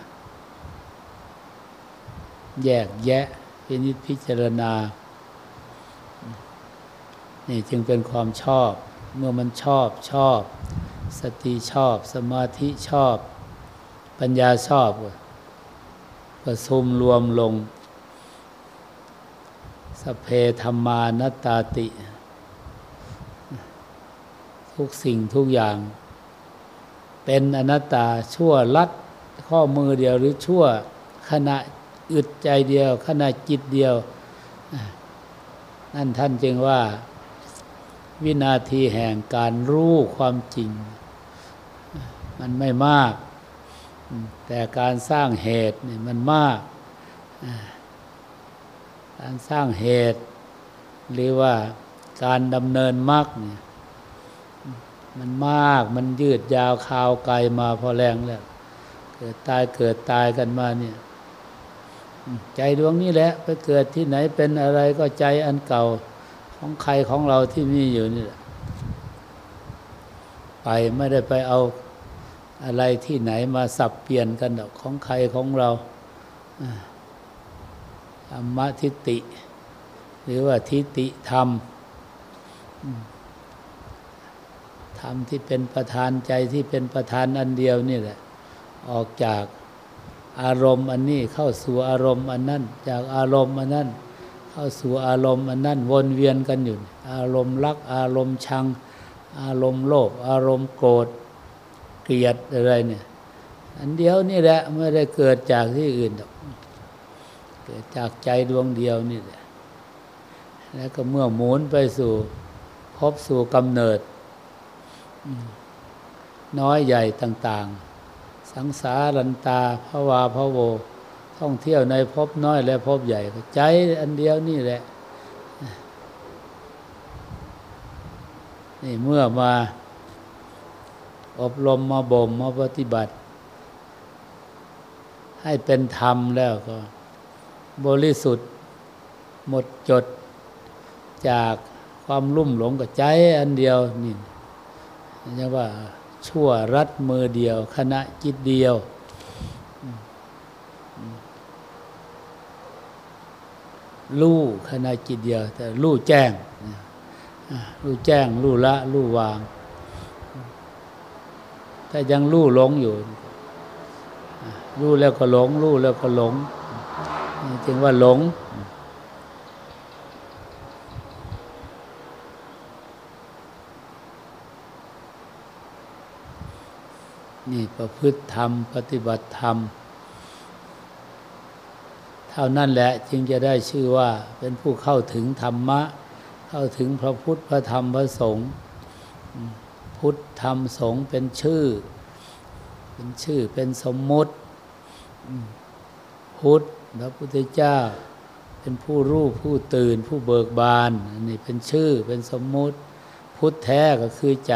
แยกแยะพินิจพิจารณา นี่จึงเป็นความชอบ เมื่อมันชอบชอบ สติชอบ สมาธิชอบ ปัญญาชอบประสุมรวมลง สเพธรรมานัตตาติ ทุกสิ่งทุกอย่าง เป็นอนัตตาชั่วลัดข้อมือเดียวหรือชั่วขณะ อึดใจเดียว ขณะจิตเดียว นั่นท่านจึงว่า วินาทีแห่งการรู้ความจริง มันไม่มาก แต่การสร้างเหตุนี่มันมาก การสร้างเหตุ หรือว่าการดำเนินมรรคเนี่ยมันมากมันยืดยาวคาวไกลมาพอแรงแล้ว เกิดตายเกิดตายกันมาเนี่ย ใจดวงนี้แหละไปเกิดที่ไหนเป็นอะไรก็ใจอันเก่าของใครของเราที่มีอยู่นี่แหละไปไม่ได้ไปเอาอะไรที่ไหนมาสับเปลี่ยนกันหรอกของใครของเราธรรมทิฏฐิหรือว่าทิฏฐิธรรมธรรมที่เป็นประธานใจที่เป็นประธานอันเดียวนี่แหละ ออกจาก อารมณ์อันนี้เข้าสู่อารมณ์อันนั้นจากอารมณ์อันนั้นเข้าสู่อารมณ์อันนั้นวนเวียนกันอยู่ อารมณ์รัก อารมณ์ชัง อารมณ์โลภอารมณ์โกรธเกลียดอะไรเนี่ยอันเดียวนี่แหละไม่ได้เกิดจากที่อื่นเกิดจากใจดวงเดียวนี่แหละแล้วก็เมื่อหมุนไปสู่พบสู่กำเนิด น้อยใหญ่ต่าง ๆ สังสารันตาพระวาพระโว ท่องเที่ยวในพบน้อยและพบใหญ่ใจอันเดียวนี่แหละ นี่เมื่อมาอบรมมาบ่มมาปฏิบัติ ให้เป็นธรรมแล้วก็ บริสุทธิ์หมดจดจากความลุ่มหลงกับใจอันเดียวนี่เรียกว่า ชั่วรัดมือเดียว คณะจิตเดียว ลู่ขณะจิตเดียว แต่ลู่แจ้งลู่แจ้งลู่ละลู่วางถ้ายังลู่หลงอยู่ลู่แล้วก็หลงลู่แล้วก็หลงจึงว่าหลง นี่ประพฤติธรรม ปฏิบัติธรรม เท่านั้นแหละจึงจะได้ชื่อว่าเป็นผู้เข้าถึงธรรมะ เข้าถึงพระพุทธพระธรรมพระสงฆ์พุทธธรรมสงฆ์เป็นชื่อ เป็นชื่อเป็นสมมุติพุทธพระพุทธเจ้า เป็นผู้รู้ผู้ตื่นผู้เบิกบานนี่เป็นชื่อเป็นสมมุติ พุทธแท้ก็คือใจ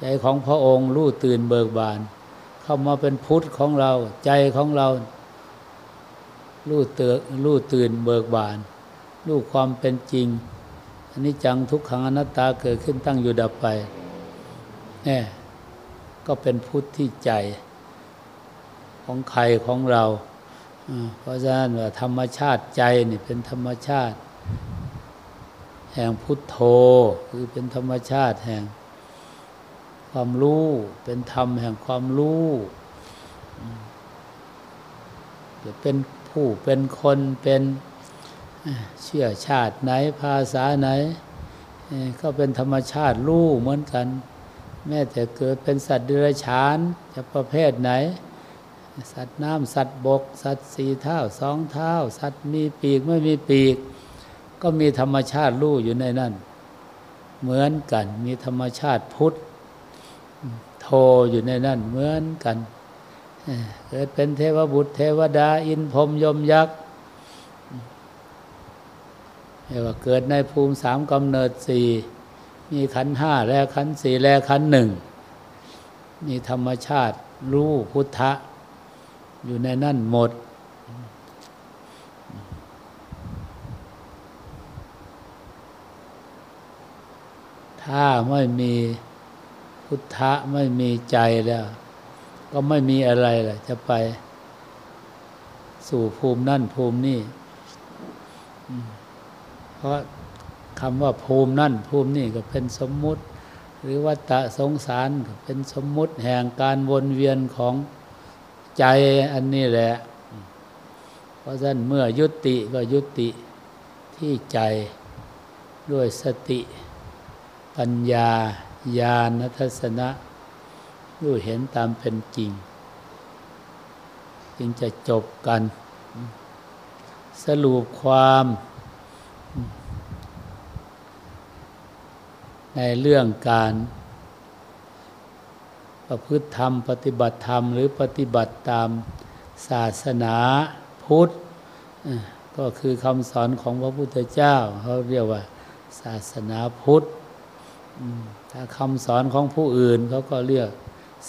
ใจของพระองค์รู้ตื่นเบิกบาน เข้ามาเป็นพุทธของเรา ใจของเรารู้เตือรู้ตื่นเบิกบานรู้ความเป็นจริงอันนี้จังทุกขังอนัตตาเกิดขึ้นตั้งอยู่ดับไปนี่ก็เป็นพุทธที่ใจของใครของเรา เพราะฉะนั้นว่าธรรมชาติใจนี่เป็นธรรมชาติ แห่งพุทโธคือเป็นธรรมชาติแห่ง ความรู้ เป็นธรรมแห่งความรู้จะเป็นผู้เป็นคนเป็นเชื่อชาติไหนภาษาไหน ก็เป็นธรรมชาติรู้เหมือนกัน แม้แต่เกิดเป็นสัตว์เดรัจฉานจะประเภทไหน สัตว์น้ำสัตว์บก สัตว์สี่เท้าสองเท้า สัตว์มีปีกไม่มีปีก ก็มีธรรมชาติรู้อยู่ในนั้น เหมือนกันมีธรรมชาติพุทธ โทอยู่ในนั้นเหมือนกันเกิดเป็นเทวบุตรเทวดาอินพรมยมยักษ์เรียกว่าเกิดในภูมิสามกำเนิดสี่มีขันห้าแลขันสี่แลขันหนึ่งมีธรรมชาติรู้พุทธะ อยู่ในนั่นหมด ถ้าไม่มี พุทธะไม่มีใจแล้ว ก็ไม่มีอะไรล่ะ จะไปสู่ภูมินั่นภูมินี่ เพราะคำว่าภูมินั่นภูมินี่ก็เป็นสมมุติ หรือวัตตะสงสารก็เป็นสมมุติแห่งการวนเวียนของใจอันนี้แหละ เพราะฉะนั้นเมื่อยุติก็ยุติที่ใจด้วยสติปัญญา ญาณทัศนะรู้เห็นตามเป็นจริง จึงจะจบกัน สรุปความ ในเรื่องการประพฤติธรรม ปฏิบัติธรรม หรือปฏิบัติตามศาสนาพุทธ ก็คือคำสอนของพระพุทธเจ้า เขาเรียกว่า ศาสนาพุทธ ถ้าคำสอนของผู้อื่นเขาก็เรียก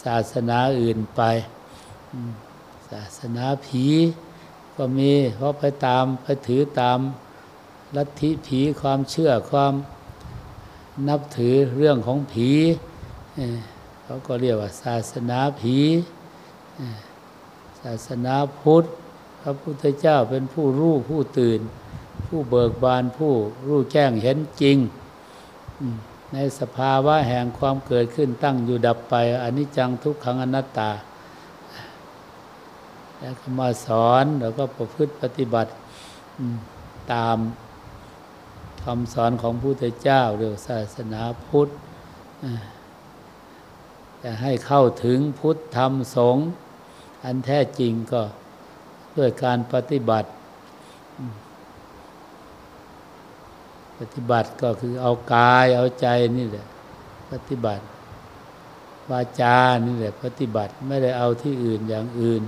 ศาสนาอื่นไป ศาสนาผีก็มีเพราะไปตามไปถือตามลัทธิผีความเชื่อความนับถือเรื่องของผีเขาก็เรียกว่าศาสนาผีศาสนาพุทธ พระพุทธเจ้าเป็นผู้รู้ผู้ตื่น ผู้เบิกบานผู้รู้แจ้งเห็นจริง ในสภาวะแห่งความเกิดขึ้นตั้งอยู่ดับไปอนิจจังทุกขังอนัตตา แล้วก็มาสอนแล้วก็ประพฤติปฏิบัติตามคำสอนของพระพุทธเจ้าเรียกศาสนาพุทธจะให้เข้าถึงพุทธธรรมสงฆ์อันแท้จริงก็ด้วยการปฏิบัติ ปฏิบัติก็คือเอากายเอาใจนี่แหละ ปฏิบัติวาจานี่แหละ ปฏิบัติไม่ได้เอาที่อื่นอย่างอื่น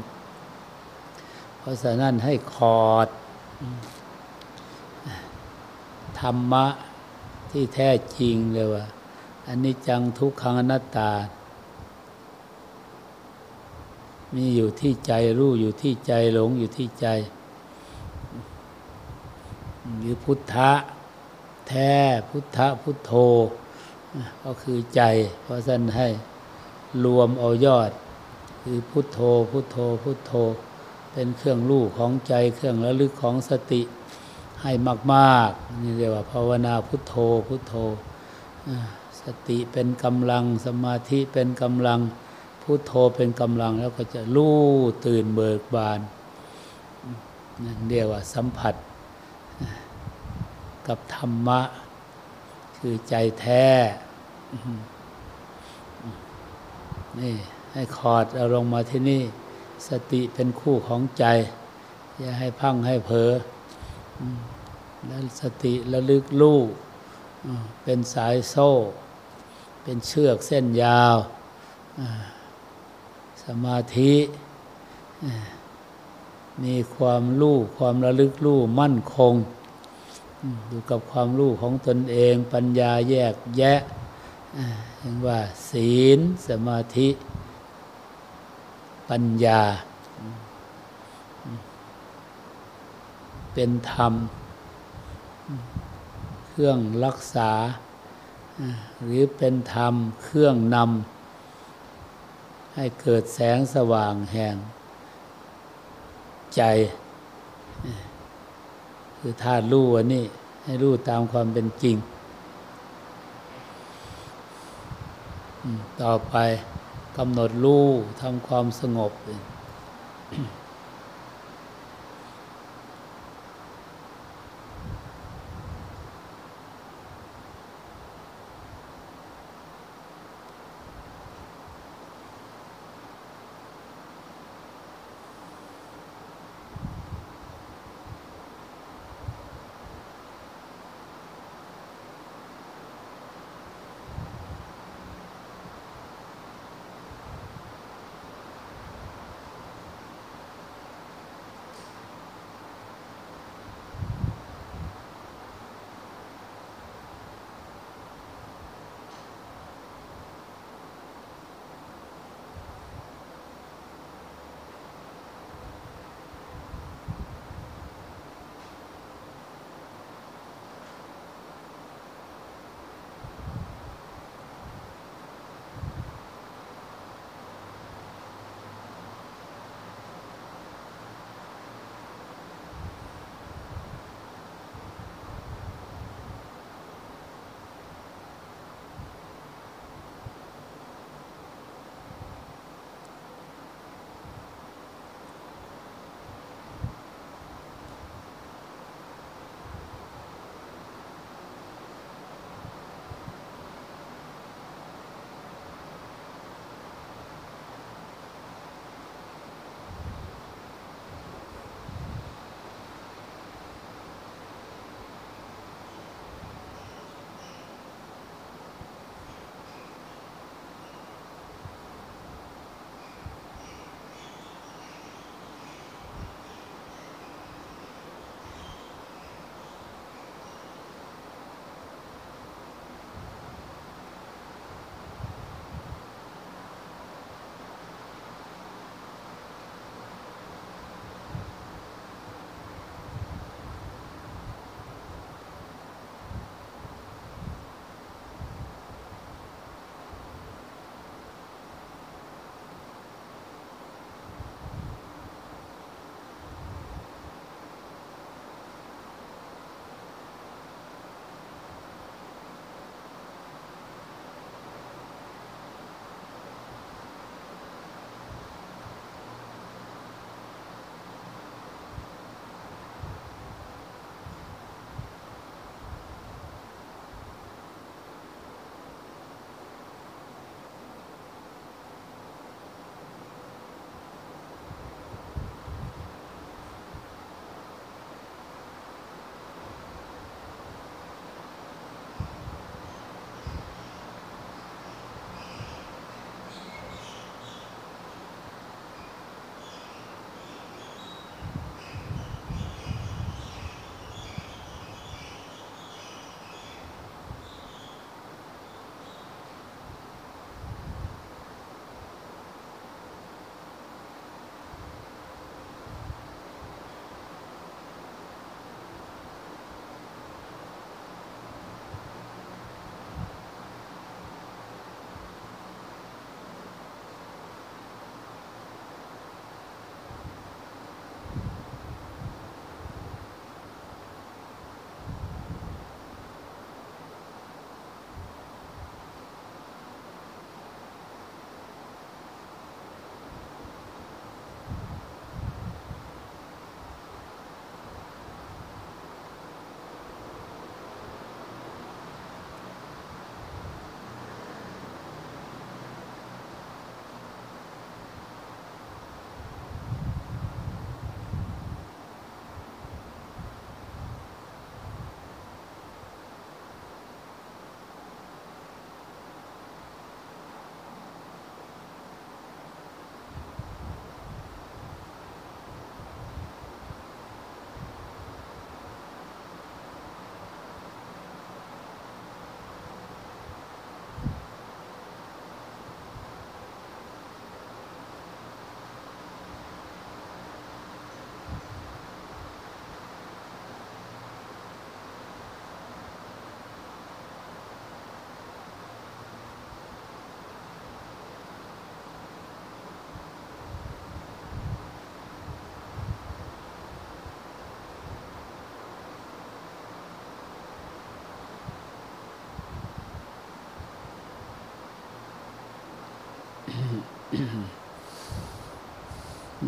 เพราะฉะนั้นให้คอด ธรรมะที่แท้จริงเลยว่าอันนี้จังทุกขังอนัตตา มีอยู่ที่ใจรู้อยู่ที่ใจหลงอยู่ที่ใจ หรือพุทธะ แท้พุทธพุทโธ ก็คือใจ เพราะฉะนั้นให้รวมเอายอด คือพุทโธพุทโธพุทโธ เป็นเครื่องรู้ของใจเครื่องระลึกของสติให้มากๆนี่เรียกว่าภาวนาพุทโธพุทโธสติเป็นกำลังสมาธิเป็นกำลังพุทโธเป็นกำลังแล้วก็จะรู้ตื่นเบิกบานนั่นเรียกว่าสัมผัส กับธรรมะ คือใจแท้ นี่ให้คอร์ดเอาลงมาที่นี่ สติเป็นคู่ของใจ อย่าให้พังให้เผลอแล้วสติระลึกลู่เป็นสายโซ่ เป็นเชือกเส้นยาว สมาธิ มีความรู้ความระลึกรู้มั่นคง อยู่กับความรู้ของตนเองปัญญาแยกแยะเห็นว่า ศีล สมาธิ ปัญญา เป็นธรรม เครื่องรักษา หรือเป็นธรรมเครื่องนำให้เกิดแสงสว่างแห่งใจ คือธาตุรู้อันนี้ให้รู้ตามความเป็นจริง ต่อไปกำหนดรู้ทำความสงบ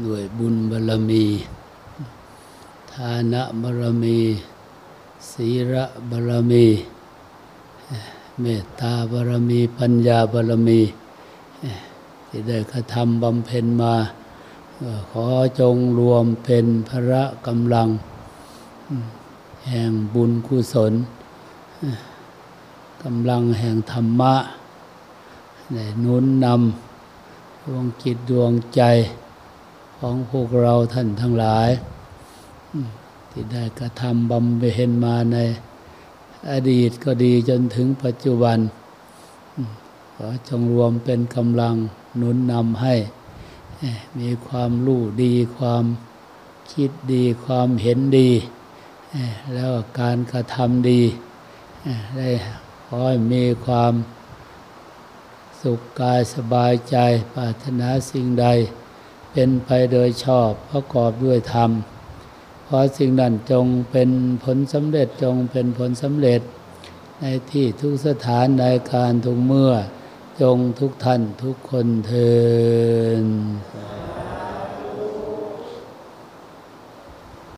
ด้วยบุญบารมี ทานะบารมี ศีระบารมี เมตตาบารมี ปัญญาบารมี ที่ได้กระทำบำเพ็ญมา ขอจงรวมเป็นพระกำลัง แห่งบุญกุศลกำลังแห่งธรรมะได้นุนนำ ดวงจิตดวงใจของพวกเราท่านทั้งหลาย ที่ได้กระทำบำเพ็ญมาในอดีตก็ดีจนถึงปัจจุบันขอจงรวมเป็นกำลังหนุนนำให้ มีความรู้ดีความคิดดีความเห็นดี แล้วการกระทำดี ได้ขอให้มีความ สุขกายสบายใจปรารถนาสิ่งใด เป็นไปโดยชอบประกอบด้วยธรรมเพราะสิ่งนั้นจงเป็นผลสำเร็จจงเป็นผลสำเร็จ ในที่ทุกสถานในการทุกเมื่อ จงทุกท่านทุกคนเทิน